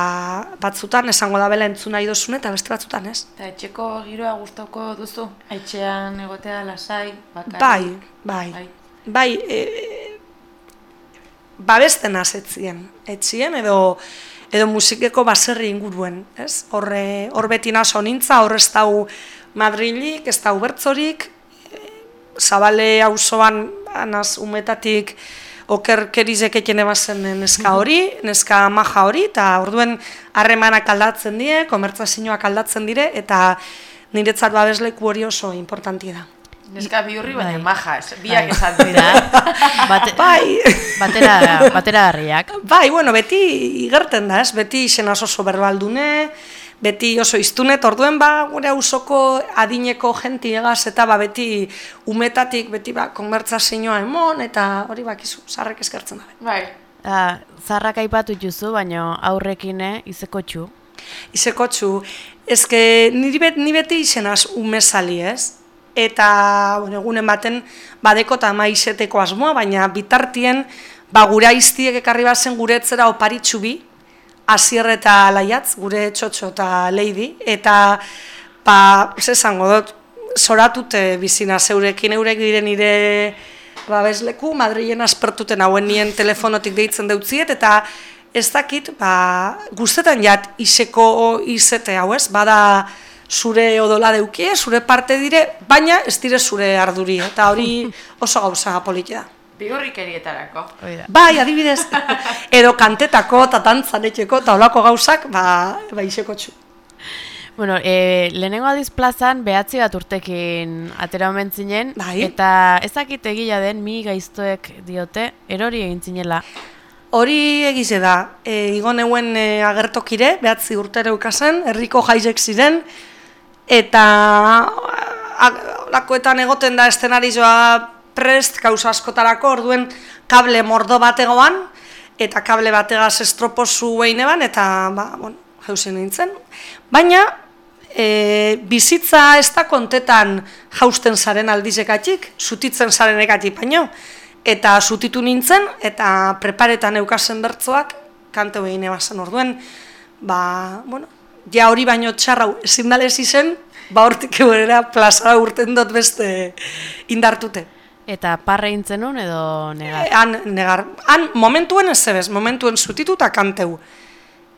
batzutan esango da bela entzuna idozun eta beste batzutan ez. Eta etxeko giroa gustauko duzu? Etxean egotea lasai, bakari? Bai, bai. Bai, bai e, babesten azetzien. Etxien edo edo musikeko baserri inguruen, ez? Horre, hor beti naso nintza, horrez dau Madrilik, ez da ubertzorik, zabale auzoan anaz umetatik oker kerizek ekene bazen neska hori, neska maja hori, eta orduen harremanak aldatzen die, komertzazioak aldatzen dire, eta niretzat babesleku hori oso importanti da. Neska biurri baina bai. maja, biak bai. esan dira. Bate, bai. Batera, batera harriak. Bai, bueno, beti igerten da, ez? Beti izen oso berbaldune, beti oso iztunet, orduen ba, gure ausoko adineko jenti egaz, eta ba, beti umetatik, beti ba, konbertsazioa emon, eta hori bakizu, zarrek eskertzen da. Bai. Ah, zarrak aipatu juzu, baina aurrekine eh, izeko txu. Izeko txu. Ezke, niri bet, ni beti izenaz umezali ez, eta bueno, egunen baten badeko eta maizeteko asmoa, baina bitartien ba, gure aiztiek ekarri bazen guretzera oparitxu bi, Asier eta Laiatz, gure txotxo eta Leidi, eta ba, esango dut, zoratute bizina zeurekin eurek diren nire babesleku, Madrilen aspertuten hauen nien telefonotik deitzen deutziet, eta ez dakit, ba, guztetan jat iseko izete hau ez, bada zure odola deukie, zure parte dire, baina ez dire zure arduri, eta hori oso gauza politia da. Bigorrikerietarako. Bai, adibidez, edo kantetako eta dantzanetxeko eta olako gauzak, ba, ba iseko txu. Bueno, e, lehenengo aldiz plazan behatzi bat urtekin atera omen zinen, Bai. eta ezakit egila den mi gaiztoek diote, erori egin zinela. Hori egize da, e, igo neuen e, agertokire, behatzi urtero ukasen, herriko jaizek ziren, eta a- lakoetan egoten da estenarioa prest, kausa askotarako, orduen kable mordo bategoan, eta kable bategaz estropozu behin eban, eta, ba, bueno, jauzen nintzen. Baina, e, bizitza ez da kontetan jausten zaren aldizekatik, zutitzen zaren ekatik baino, eta zutitu nintzen, eta preparetan eukasen bertzoak, kante behin ebazen orduen, ba, bueno, ja hori baino txarrau ezin dalez izen, ba hortik eurera plazara urten dut beste indartute. Eta parre intzen nun edo negar. E, han, negar, han momentuen ez zebez, momentuen zutitu eta kanteu.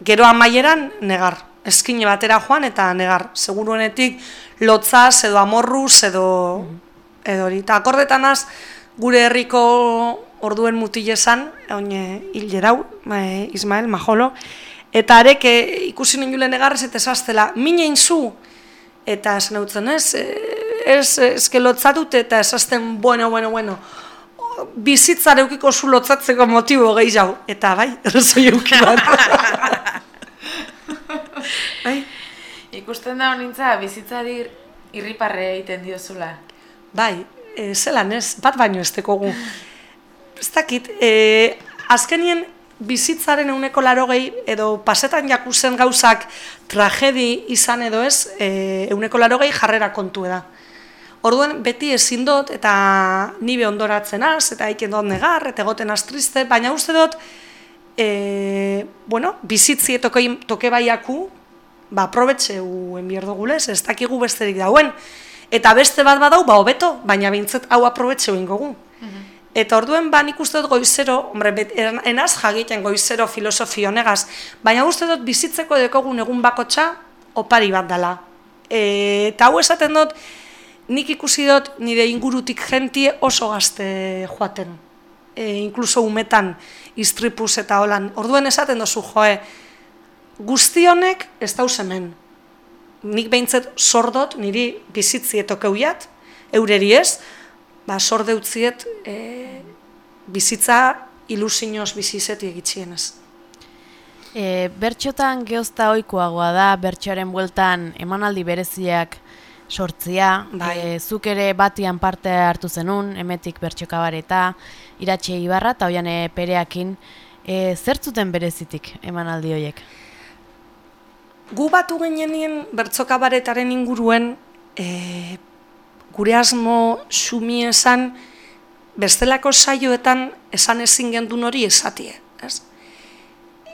Gero amaieran negar, eskine batera joan eta negar, seguruenetik lotzaz edo amorruz edo, edo hori. Eta akordetanaz gure herriko orduen mutilezan, oin hil jerau, eh, Ismael, Majolo, eta arek eh, ikusi nindulen negarrez eta esaztela, minein zu, eta esan ez, eh, ez, ez lotzatut eta esazten, bueno, bueno, bueno, bizitzare eukiko zu lotzatzeko motibo gehiago. Eta bai, errezoi euki bat. bai, Ikusten da honintza bizitzari irriparre egiten diozula. bai, e, zelan ez, bat baino ez tekogu. Ez dakit, e, azkenien bizitzaren euneko larogei edo pasetan jakuzen gauzak tragedi izan edo ez, e, euneko larogei jarrera kontu da. Orduan beti ezin dut eta nibe ondoratzen az, eta aiken dut negar, eta egoten az triste, baina uste dut, e, bueno, bizitzi toke, toke baiaku, ba, aprobetxeu enbier dugulez, ez dakigu besterik dauen. Eta beste bat badau, ba, hobeto, baina bintzet hau aprobetxeu ingogu. Eta orduen ba nik uste dut goizero, hombre, bet, en- enaz jagiten goizero filosofi honegaz, baina uste dut bizitzeko dekogun egun bakotxa opari bat dela. E, eta hau esaten dut, nik ikusi dut nire ingurutik jentie oso gazte joaten. E, inkluso umetan istripuz eta holan. Orduen esaten dozu joe, guzti honek ez dauz hemen. Nik behintzet sordot niri bizitzietok eureri ez, ba, sorde utziet e, bizitza ilusinoz bizizeti egitxienez. E, bertxotan geozta ohikoagoa da, bertxoaren bueltan emanaldi bereziak sortzia, Bai. e, zuk ere batian parte hartu zenun, emetik bertxokabareta, iratxe ibarra eta oian pereakin, e, zertzuten berezitik emanaldi horiek? Gu batu genenien bertzokabaretaren inguruen e, gure asmo xumi esan bestelako saioetan esan ezin gendun hori esatie, ez?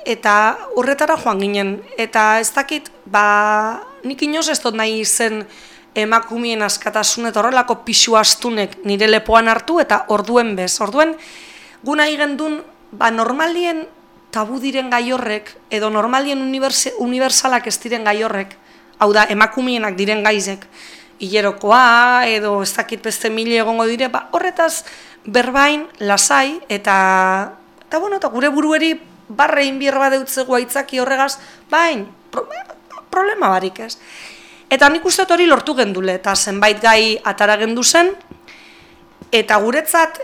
Eta horretara joan ginen, eta ez dakit, ba, nik inoz ez dut nahi zen emakumien askatasun eta horrelako pixu astunek nire lepoan hartu eta orduen bez. Orduen, gu nahi gendun, ba, normalien tabu diren gai horrek, edo normalien uniberse, unibersalak ez diren gai horrek, hau da, emakumienak diren gaizek, hilerokoa, edo ez dakit beste mili egongo dire, ba, horretaz berbain, lasai, eta, eta, bueno, eta gure burueri barre inbier badeutzegu aitzaki horregaz, bain, pro, problema barik ez. Eta nik uste hori lortu gendule, eta zenbait gai atara gendu zen, eta guretzat,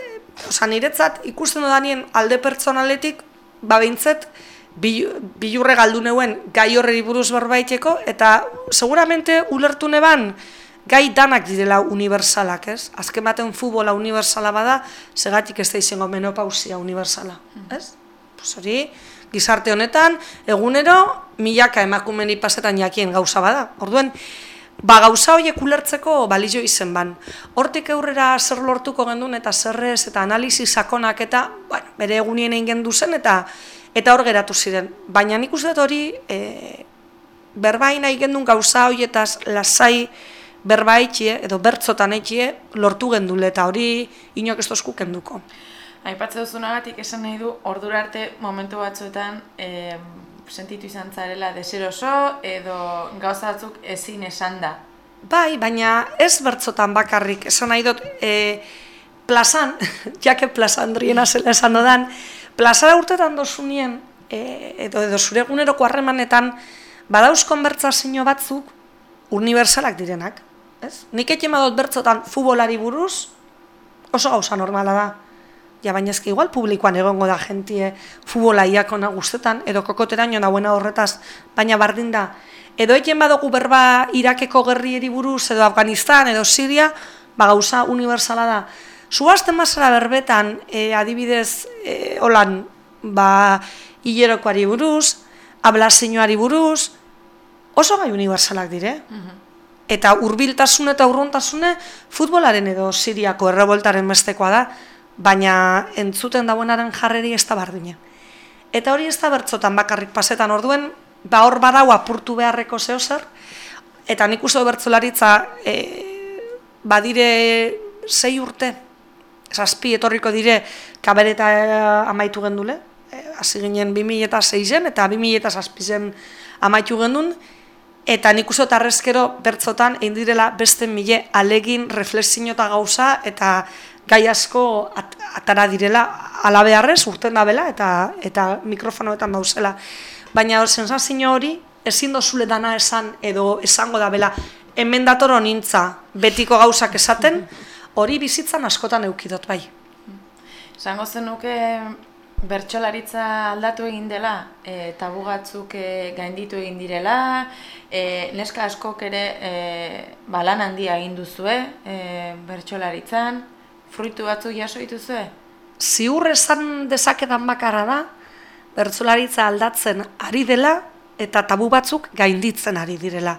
oza, niretzat ikusten dudanien alde pertsonaletik, ba behintzet, bil- bilurre galdu neuen gai horreri buruz berbaiteko, eta seguramente ulertu neban gai danak direla unibersalak, ez? Azken baten futbola universala bada, segatik ez da izango menopausia universala, ez? Pues hori, gizarte honetan, egunero, milaka emakumeni pasetan jakien gauza bada. Orduen, ba gauza horiek ulertzeko balio izen ban. Hortik aurrera zer lortuko gendun eta zerrez eta analizi sakonak eta bueno, bere egunien egin gendu zen eta eta hor geratu ziren. Baina nik uste dut hori e, berbain nahi gendun gauza horietaz lasai berbaitxie edo bertzotan etxie lortu gendule eta hori inok ez tozku kenduko. Aipatze duzunagatik esan nahi du ordura arte momentu batzuetan e, sentitu izan zarela deseroso edo gauza batzuk ezin esan da. Bai, baina ez bertzotan bakarrik, esan nahi dut, e, plazan, jake plazan driena zela esan dodan, plazara urtetan dozunien, e, edo, edo zure eguneroko harremanetan, badauz konbertsazio batzuk universalak direnak. Ez? Nik egin badot bertzotan futbolari buruz, oso gauza normala da. Ja, baina ezke igual publikoan egongo da jentie futbola iakona guztetan, edo kokoteraino nahuena horretaz, baina bardin da. Edo egin badugu berba Irakeko gerrieri buruz, edo Afganistan, edo Siria, ba gauza universala da. Zuazten mazara berbetan, e, adibidez, e, holan, ba, hilerokoari buruz, ablazioari buruz, oso gai universalak dire. Eta hurbiltasun eta urruntasune futbolaren edo Siriako erreboltaren bestekoa da, baina entzuten dagoenaren jarreri ez da bardina. Eta hori ez da bertzotan bakarrik pasetan. Orduen, ba hor badau apurtu beharreko zeo zer, eta nik uste bertzolaritza e, badire sei urte, zazpi etorriko dire kabereta amaitu gendule, e, hasi ginen 2006 eta 2006 zen amaitu gendun, eta nik uste arrezkero bertzotan egin direla beste mile alegin, reflexio eta gauza, eta gai asko at, atara direla alabearrez urten da bela eta eta mikrofonoetan dauzela. Baina sensazio hori ezin dozule dana esan edo esango da bela hemen datoro nintza betiko gauzak esaten hori bizitzan askotan eukidot bai. Esango zenuke bertsolaritza aldatu egin dela, e, tabu batzuk e, gainditu egin direla, e, neska askok ere e, balan handia egin duzue e, bertsolaritzan, fruitu batzuk jaso dituzue? Ziur esan dezakedan bakarra da, bertzolaritza aldatzen ari dela eta tabu batzuk gainditzen ari direla.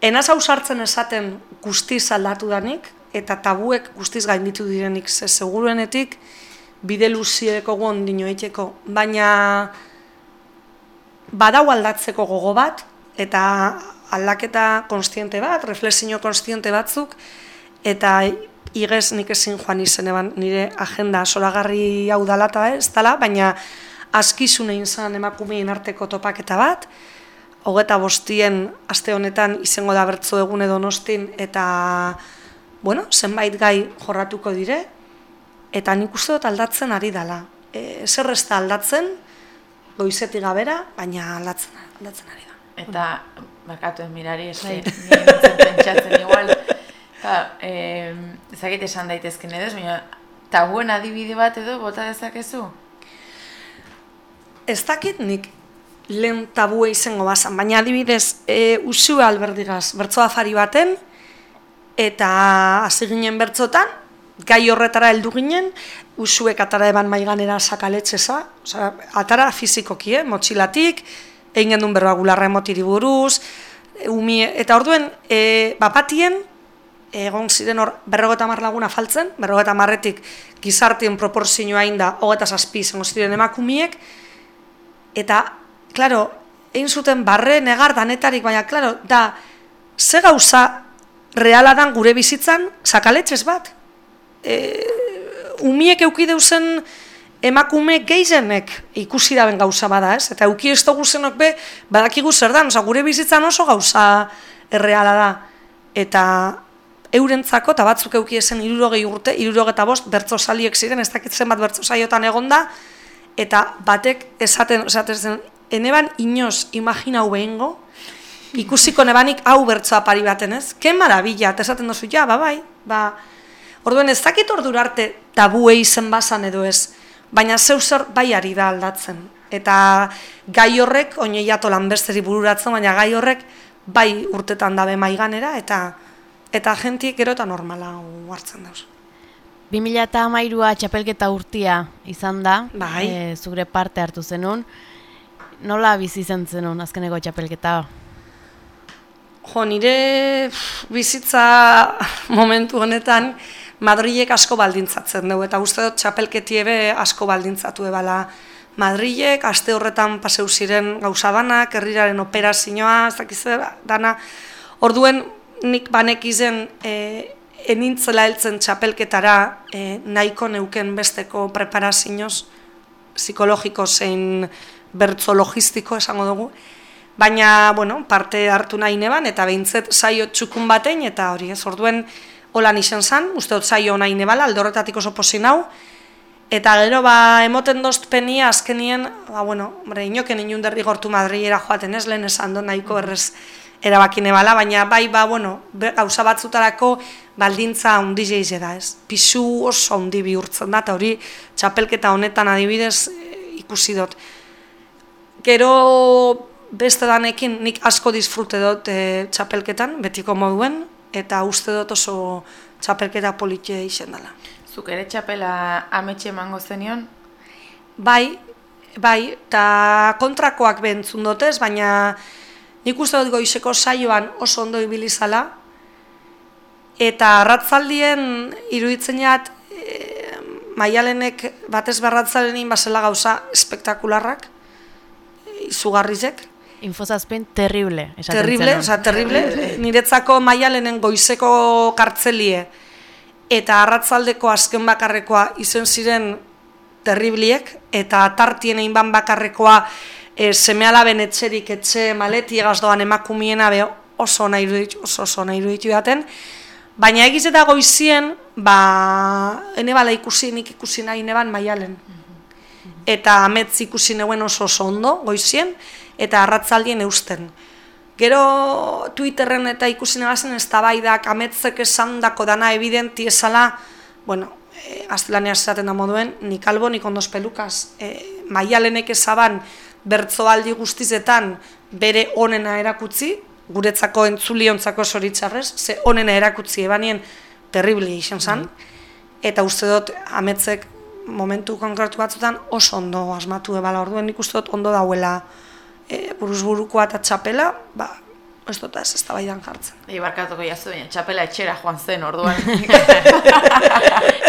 Enaz sartzen esaten guztiz aldatu danik eta tabuek guztiz gainditu direnik ze seguruenetik bide luzieko gon dinoeteko, baina badau aldatzeko gogo bat eta aldaketa konstiente bat, reflexio konstiente batzuk eta igez nik ezin joan izen eban nire agenda solagarri hau dalata ez dala, baina askizun egin zen emakumeen arteko topaketa bat, hogeta bostien aste honetan izango da bertzo egun edo nostin, eta bueno, zenbait gai jorratuko dire, eta nik uste dut aldatzen ari dala. E, zer ez da aldatzen, goizetik gabera, baina aldatzen, aldatzen ari da. Eta, bakatuen mirari, eske, nire pentsatzen igual, Claro, eh, ezagite esan daitezken edo, baina tabuen adibide bat edo bota dezakezu? Ez dakit nik lehen tabue izango bazan, baina adibidez e, usue alberdigaz bertzoa fari baten, eta hasi ginen bertzotan, gai horretara heldu ginen, usuek atara eban maiganera sakaletzeza, oza, atara fizikoki, eh, motxilatik, egin gendun berba gularra emotiri buruz, umi, eta orduen, e, bapatien, egon ziren hor berrogeta laguna faltzen, berrogeta marretik gizartien proporzioa inda hogeta zazpi izango ziren emakumiek, eta, klaro, egin zuten barre negar danetarik, baina, klaro, da, ze gauza reala dan gure bizitzan, sakaletxez bat. E, umiek eukideu zen emakume geizenek ikusi daben gauza bada, ez? Eta euki ez dugu be, badakigu zer da, gure bizitzan oso gauza erreala da. Eta eurentzako, eta batzuk euki esen irurogei urte, irurogei eta bost, bertzo saliek ziren, ez dakitzen bat bertzo saiotan egonda, eta batek esaten, esaten zen, eneban inoz imagina behingo, ikusiko nebanik hau bertzoa pari baten ez, ken marabila, eta esaten dozu, ja, ba, bai, ba, orduen ez dakit ordur arte tabue izen edo ez, baina zeu zer bai ari da aldatzen, eta gai horrek, oineiato lanbesteri bururatzen, baina gai horrek bai urtetan dabe maiganera, eta eta jentiek gero eta normala hartzen dauz. 2008a txapelketa urtia izan da, bai. e, zure parte hartu zenun. Nola bizi zen zenun azkeneko txapelketa? Jo, nire bizitza momentu honetan Madrilek asko baldintzatzen dugu, eta uste dut txapelketiebe asko baldintzatu ebala Madrilek, aste horretan paseu ziren gauza danak, herriraren operazioa, ez dakiz dana, orduen nik banek izen e, enintzela heltzen txapelketara e, nahiko neuken besteko preparazioz psikologiko zein bertzo logistiko esango dugu. Baina, bueno, parte hartu nahi neban, eta behintzet saio txukun batein, eta hori ez, orduen holan izan zan, uste dut zaio nahi nebala, alde horretatik oso posin hau, eta gero ba, emoten penia azkenien, ba, bueno, hombre, inoken inun derri gortu Madriera joaten ez, lehen esan do nahiko errez erabaki nebala, baina bai, ba, bueno, gauza batzutarako baldintza handi jeize da, ez? Pisu oso handi bihurtzen da, eta hori txapelketa honetan adibidez eh, ikusi dut. Gero beste danekin nik asko disfrute dut e, txapelketan, betiko moduen, eta uste dut oso txapelketa politia izen dela. Zuk ere txapela ametxe emango zenion? Bai, bai, eta kontrakoak behentzun dutez, baina nik uste dut goizeko saioan oso ondo ibili zala, eta arratzaldien iruditzen jat, e, maialenek batez berratzalenin basela gauza espektakularrak, izugarrizek, Infozazpen terrible, esaten terrible, oza, terrible, niretzako maialenen goizeko kartzelie eta arratzaldeko azken bakarrekoa izen ziren terribliek, eta tartien egin ban bakarrekoa e, semealaben etxerik etxe maleti egazdoan emakumiena be oso nahi iruditu, oso oso nahi iruditu daten, baina egiz eta goizien, ba, ene bala ikusi, nik ikusi nahi neban maialen. Eta ametz ikusi neuen oso oso ondo, goizien, eta arratzaldien eusten. Gero Twitterren eta ikusi nebazen ez tabaidak ametzek esandako dana evidenti esala, bueno, e, aztelania esaten da moduen, nik albo, nik ondoz pelukaz. E, maialenek esaban bertzoaldi guztizetan bere onena erakutzi, guretzako entzuliontzako soritzarrez, ze onena erakutzi ebanien terribli izan zan, eta uste dut ametzek momentu konkretu batzutan oso ondo asmatu ebala orduen nik uste dut ondo dauela e, buruz burukoa eta txapela, ba, ez dut ez, ez da jartzen. Ei, barkatuko jazu, baina txapela etxera joan zen orduan.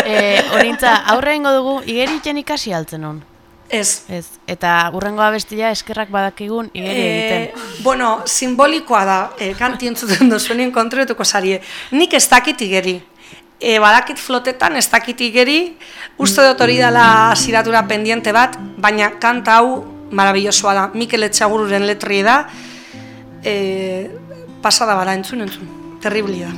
E, Orintza, aurre ingo dugu, igeritzen ikasi altzen hon. Ez, Ez, eta urrengo abestia eskerrak badakigun igeri egiten. E, bueno, simbolikoa da, e, kanti entzuten duzunien kontroletuko zarie. Nik ez dakit igeri. E, badakit flotetan ez dakit igeri, uste dut hori dela ziratura pendiente bat, baina kanta hau marabillosoa da. Mikel Etxagururen letri da, e, pasada bada entzun entzun, terribli da.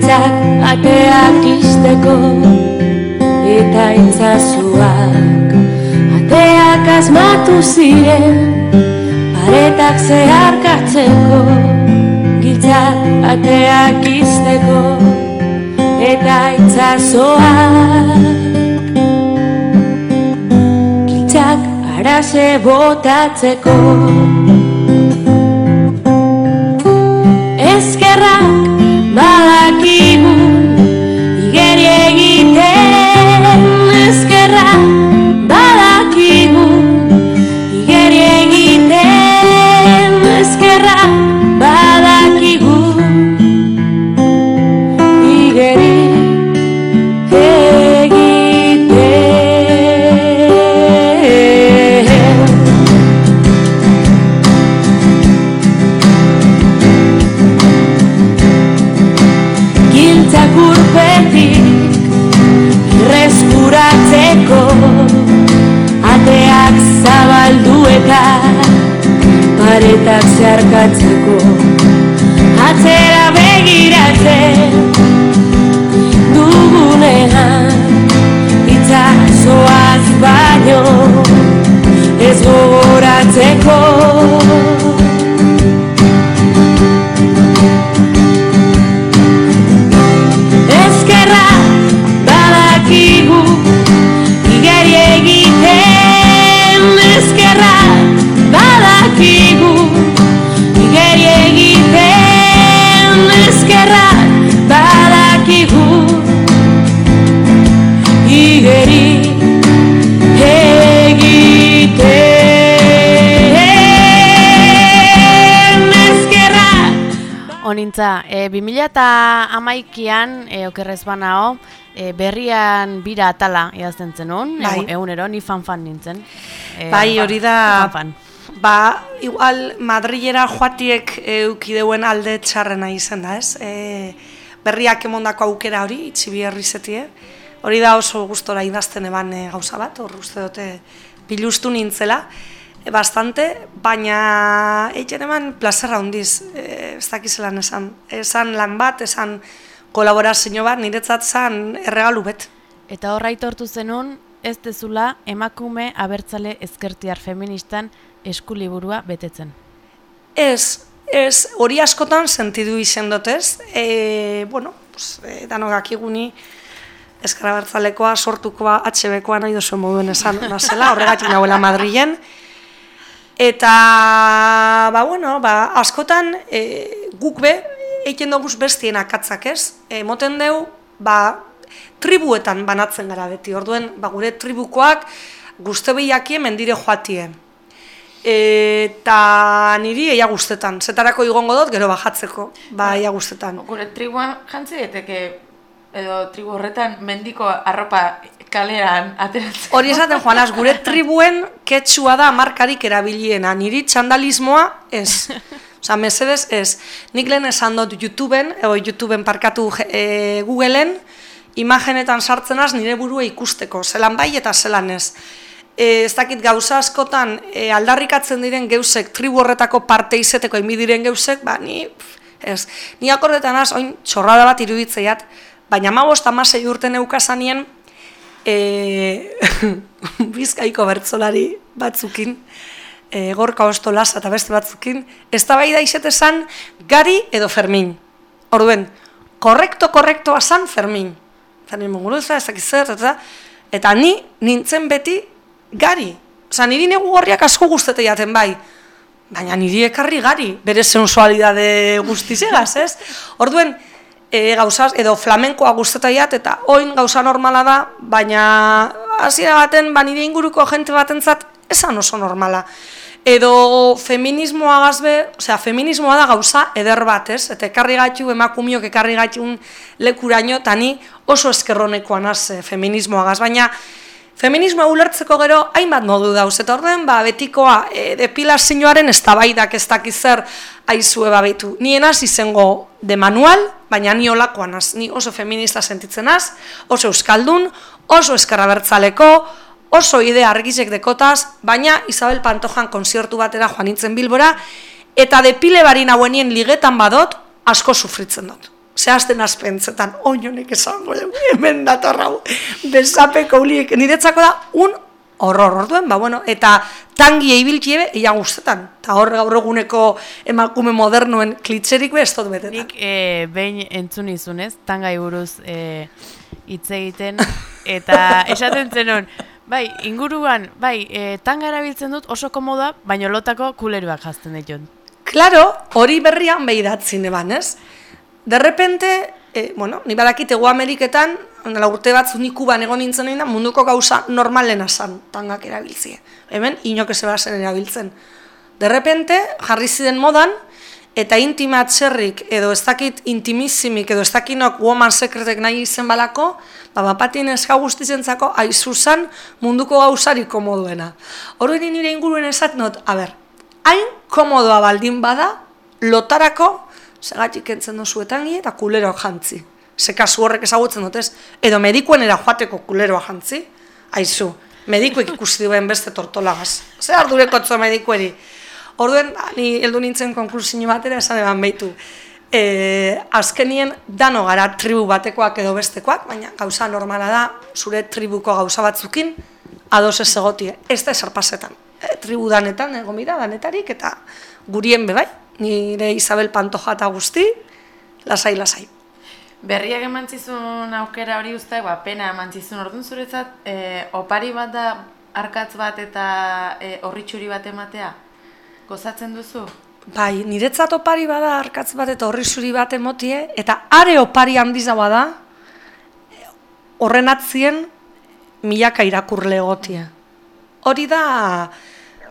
Giltzak ateak isteko Eta itzazuak Ateak asmatu ziren Paretak zeharkatzeko Giltzak ateak isteko Eta itzazoak Giltzak arase botatzeko Ezkerrak badakigu zeharkatzeko Atzera begiratzen Dugunean Itzazoaz baino Ez gogoratzeko nintza, e, 2000 eta amaikian, e, okerrez banao, e, berrian bira atala idazten zenun, Bai. egun- egunero, ni fan-fan nintzen. E, Bai, hori da- Fan-fan. Ba, igual Madrilera joatiek eukideuen alde txarrena izan da, ez? E, berriak emondako aukera hori, itxibi herrizetie. Hori da oso gustora idazten eban e, gauza bat, hor uste dute bilustu nintzela, bastante, baina eitzen eman plazerra hundiz, e, ez dakizelan esan. Esan lan bat, esan kolaborazio bat, niretzat zan erregalu bet. Eta horra aitortu zenun, ez dezula emakume abertzale ezkertiar feministan eskuliburua betetzen. Ez, ez, hori askotan sentidu izen dotez. E, bueno, pues, e, danogak iguni eskara bertzalekoa, sortukoa, HB-koa nahi duzu moduen esan nazela, horregatik nahuela Madrilen. Eta, ba, bueno, ba, askotan e, guk be, egiten dugu bestien akatzak ez, e, moten deu, ba, tribuetan banatzen gara beti, orduen, ba, gure tribukoak guzte behiakie mendire joatie. Eta niri eia guztetan, zetarako igongo dut, gero bajatzeko, ba, eia guztetan. Gure tribuan jantzi eteke edo tribu horretan mendiko arropa kalean ateratzen. Hori esaten joanaz, gure tribuen ketsua da markarik erabiliena, niri txandalismoa ez. Osa, mesedez ez. Nik lehen esan dut YouTubeen, ego YouTubeen parkatu e, Googleen, imagenetan sartzenaz nire burua ikusteko, zelan bai eta zelan ez. E, ez dakit gauza askotan e, aldarrikatzen diren geusek, tribu horretako parte izeteko imi diren geusek, ba, ni, pff, ez. Ni akordetan az, oin txorrada bat iruditzeiat, baina ma bost amasei urte neukazanien, e, bizkaiko bertzolari batzukin, e, gorka ostolaz eta beste batzukin, ez da bai da izetezan gari edo fermin. Orduen, korrekto, korrektoa zan fermin. Fermin muguruza, ez dakiz zer, eta, eta ni nintzen beti gari. Osa, niri negu gorriak asko guztete jaten bai. Baina niri ekarri gari, bere sensualidade guztizegaz, ez? Orduen, e, gauzaz, edo flamenkoa guztetaiat, eta oin gauza normala da, baina hasiera baten, ba nire inguruko jente batentzat esan oso normala. Edo feminismoa gazbe, osea, feminismoa da gauza eder bat, ez? Eta ekarri gaitu, emakumiok ekarri gaitun lekuraino, eta ni oso eskerronekoan az feminismoa gaz, baina Feminismoa ulertzeko gero hainbat modu dauz, eta orden ba, betikoa e, depilazioaren eztabaidak ez dakiz zer aizue babetu. Ni enaz izango de manual, baina ni olakoan az, ni oso feminista sentitzen az, oso euskaldun, oso eskarrabertzaleko, oso idea argizek dekotaz, baina Isabel Pantojan konziertu batera joan nintzen bilbora, eta depile barin hauenien ligetan badot, asko sufritzen dut zehazten azpentzetan, oinonek esango dugu, hemen datorra, bezapeko uliek, niretzako da, un horror orduen, ba, bueno, eta tangi eibilkiebe, ia guztetan, eta hor gaur eguneko emakume modernoen klitzerik be ez dut betetan. Nik e, behin entzun izunez, tangai buruz e, hitz egiten, eta esaten zenun, bai, inguruan, bai, e, tanga erabiltzen dut oso komoda, baina lotako kuleruak jazten ditut. Claro, hori berrian behidatzen eban, ez? De repente, e, bueno, ni badakit ego Ameriketan, ondela urte batzu ni Kuban egon nintzen egin da, munduko gauza normalena zan, tangak erabiltzie. Hemen, inok ez zen erabiltzen. De repente, jarri ziren modan, eta intima txerrik, edo ez dakit intimizimik, edo ez dakinok woman secretek nahi izen balako, ba, bapatien eska guztizentzako aizuzan munduko gauzarik komoduena. Horren nire inguruen esat not, a ber, hain komodoa baldin bada, lotarako, segatik entzen dozuetan eta kuleroak jantzi. Ze kasu horrek ezagutzen dutez, edo medikuen era joateko kuleroa jantzi, aizu, medikuek ikusi duen beste tortolagaz. Ze ardureko atzo medikueri. Orduen, ni heldu nintzen konklusio batera esan eban behitu. E, azkenien dano gara tribu batekoak edo bestekoak, baina gauza normala da, zure tribuko gauza batzukin, ados ez egotie, ez da esarpasetan. E, tribu danetan, egon bida, danetarik, eta gurien bebai, nire Isabel Pantoja eta guzti, lasai, lasai. Berriak emantzizun aukera hori uste, ba, pena emantzizun orduan zuretzat, e, opari bat da arkatz bat eta e, horritxuri bat ematea? Gozatzen duzu? Bai, niretzat opari bada arkatz bat eta horri zuri bat emotie, eta are opari handiza bada, horren atzien milaka irakurle egotia. Hori da,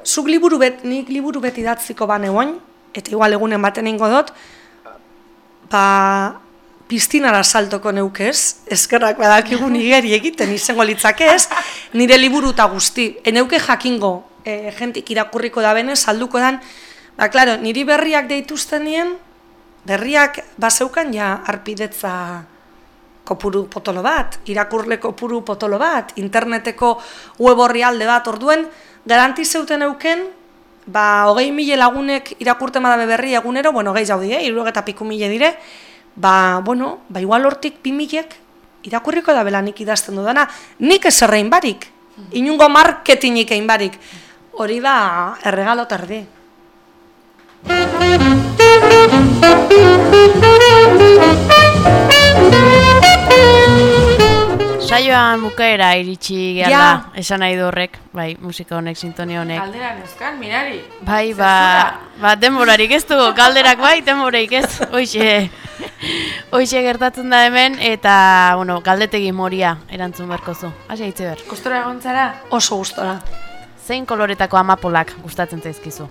zuk liburu bet, nik liburu beti datziko ban egoin, eta igual egunen baten ingo dut, ba, piztinara saltoko neukez, eskerrak badakigun igeri egiten izango litzakez, nire liburu eta guzti. Eneuke jakingo, e, jentik irakurriko da bene, salduko dan, ba, klaro, niri berriak deituzten nien, berriak bazeukan ja arpidetza kopuru potolo bat, irakurle kopuru potolo bat, interneteko web alde bat orduen, garanti zeuten euken, ba, hogei mile lagunek irakurten badabe berri egunero, bueno, gehi jaudi, eh? irurok eta piku mile dire, ba, bueno, ba, igual hortik bi milek irakurriko da bela nik idazten dudana, nik ez errein barik, inungo marketingik egin barik, hori da erregalo tardi. Saioan bukaera iritsi gehala, Ja. esan nahi du horrek, bai, musika honek, sintonia honek. Galdera neuzkan, mirari. Bai, ba, ba denborarik ez du, galderak bai, denborarik ez, hoxe, hoxe gertatzen da hemen, eta, bueno, galdetegi moria erantzun beharko zu. Hasi haitzi ber. Gustora egon zara? Oso gustora. Zein koloretako amapolak gustatzen zaizkizu?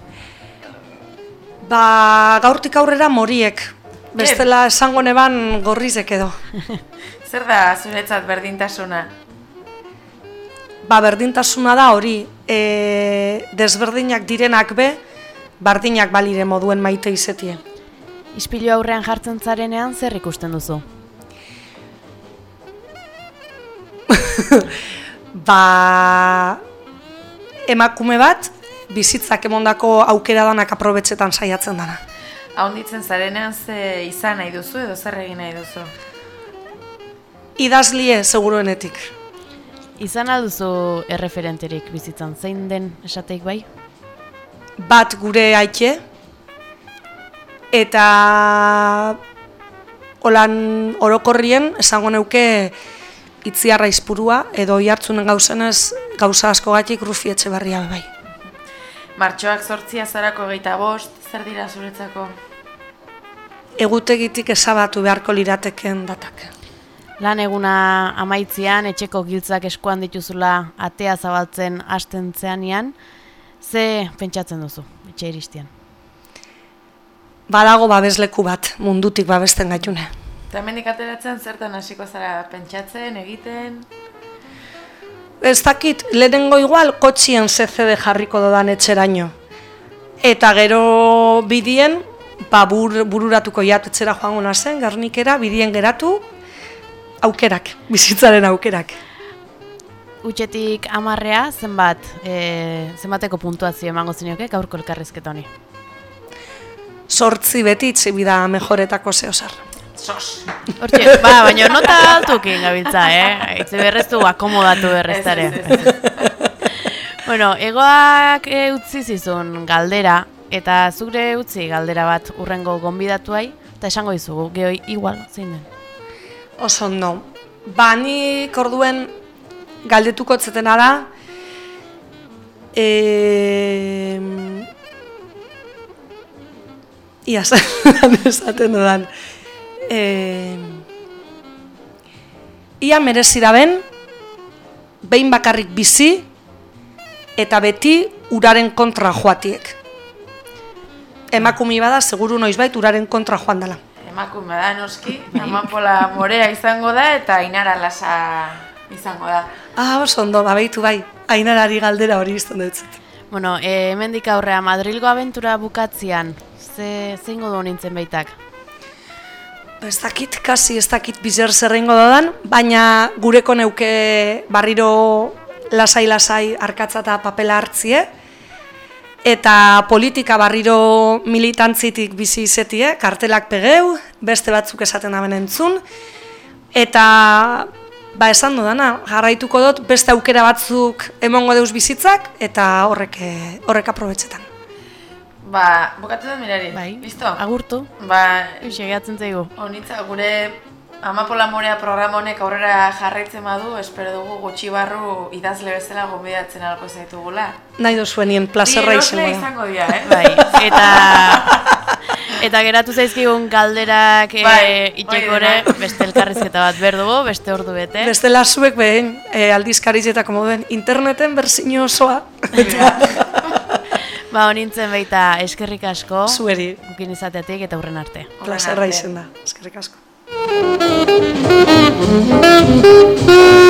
Ba, gaurtik aurrera moriek, bestela esango neban gorrizek edo. Zer da zuretzat berdintasuna? Ba, berdintasuna da hori, e, desberdinak direnak be, bardinak balire moduen maite izetie. Ispilu aurrean jartzen zarenean zer ikusten duzu? Ba, emakume bat, bizitzak emondako aukera danak aprobetxetan saiatzen dana. Ahonditzen zarenean ze izan nahi duzu edo zer egin nahi duzu? Idazlie, seguruenetik. Izan alduzu erreferenterik bizitzan, zein den esateik bai? Bat gure aitxe, eta holan orokorrien esango neuke itziarra izpurua, edo jartzunen gauzenez gauza asko gatik rufi etxe barria bai. Martxoak sortzia zarako geita bost, zer dira zuretzako? Egutegitik ezabatu beharko lirateken datak. Lan eguna amaitzian, etxeko giltzak eskuan dituzula atea zabaltzen hasten zeanian, ze pentsatzen duzu, etxe iristian? Badago babesleku bat, mundutik babesten gaitune. Eta hemendik ateratzen zertan hasiko zara pentsatzen, egiten... Ez dakit, lehenengo igual, kotxien CCD jarriko dodan etxeraino. Eta gero bidien, ba, bur, bururatuko jatetxera joango nazen, garnikera, bidien geratu, aukerak, bizitzaren aukerak. Utxetik amarrea, zenbat, e, zenbateko puntuazio emango zinioke gaurko elkarrizketa honi? Sortzi beti itzibida mejoretako zehozer. Sos! Hortxe, ba, baina nota altukin gabiltza, eh? Itze berreztu akomodatu berreztare. Ez, ez, ez. bueno, egoak e, utzi zizun galdera, eta zure utzi galdera bat urrengo gonbidatuai, eta esango dizugu, gehoi igual, zein den. Oso ondo. Ba, nik orduen galdetuko etzetena da, e, ia zen esaten dudan. E, ia merezi da ben, behin bakarrik bizi, eta beti uraren kontra joatiek. Emakumi bada, seguru noizbait uraren kontra joan dela. Emakume da noski, amapola morea izango da eta inara lasa izango da. Ah, oso ondo, babeitu bai, ainarari galdera hori izan dut. Bueno, e, hemendik aurrea Madrilgo abentura bukatzean, ze, zeingo du nintzen baitak? Ez dakit, kasi ez dakit bizer zerrengo dodan, baina gureko neuke barriro lasai-lasai arkatza eta papela hartzie, eta politika barriro militantzitik bizi izetie, kartelak pegeu, beste batzuk esaten da entzun, eta ba esan dudana, jarraituko dut beste aukera batzuk emongo deus bizitzak, eta horrek, horrek aprobetxetan. Ba, bukatu da mirari. Bai, Listo? agurtu, Ba, Eixe, gehatzen zaigu. honitza, gure Amapola Morea programa honek aurrera jarraitzen badu, espero dugu gutxi barru idazle bezala gonbidatzen alko zaitugula. Nahi duzuenien plazerra izango da. izango dira, eh? Bai, eta eta geratu zaizkigun galderak e, Bai, itxeko hori ere, dena. beste elkarrizketa bat behar dugu, beste ordu bete. Bestela zuek behin, e, aldizkaritzetako moduen, interneten berzino osoa. Ba, honintzen baita eskerrik asko. Zueri, Gukin izateatik eta hurren arte. plazerra arte. izen da. Eskerrik asko. Thank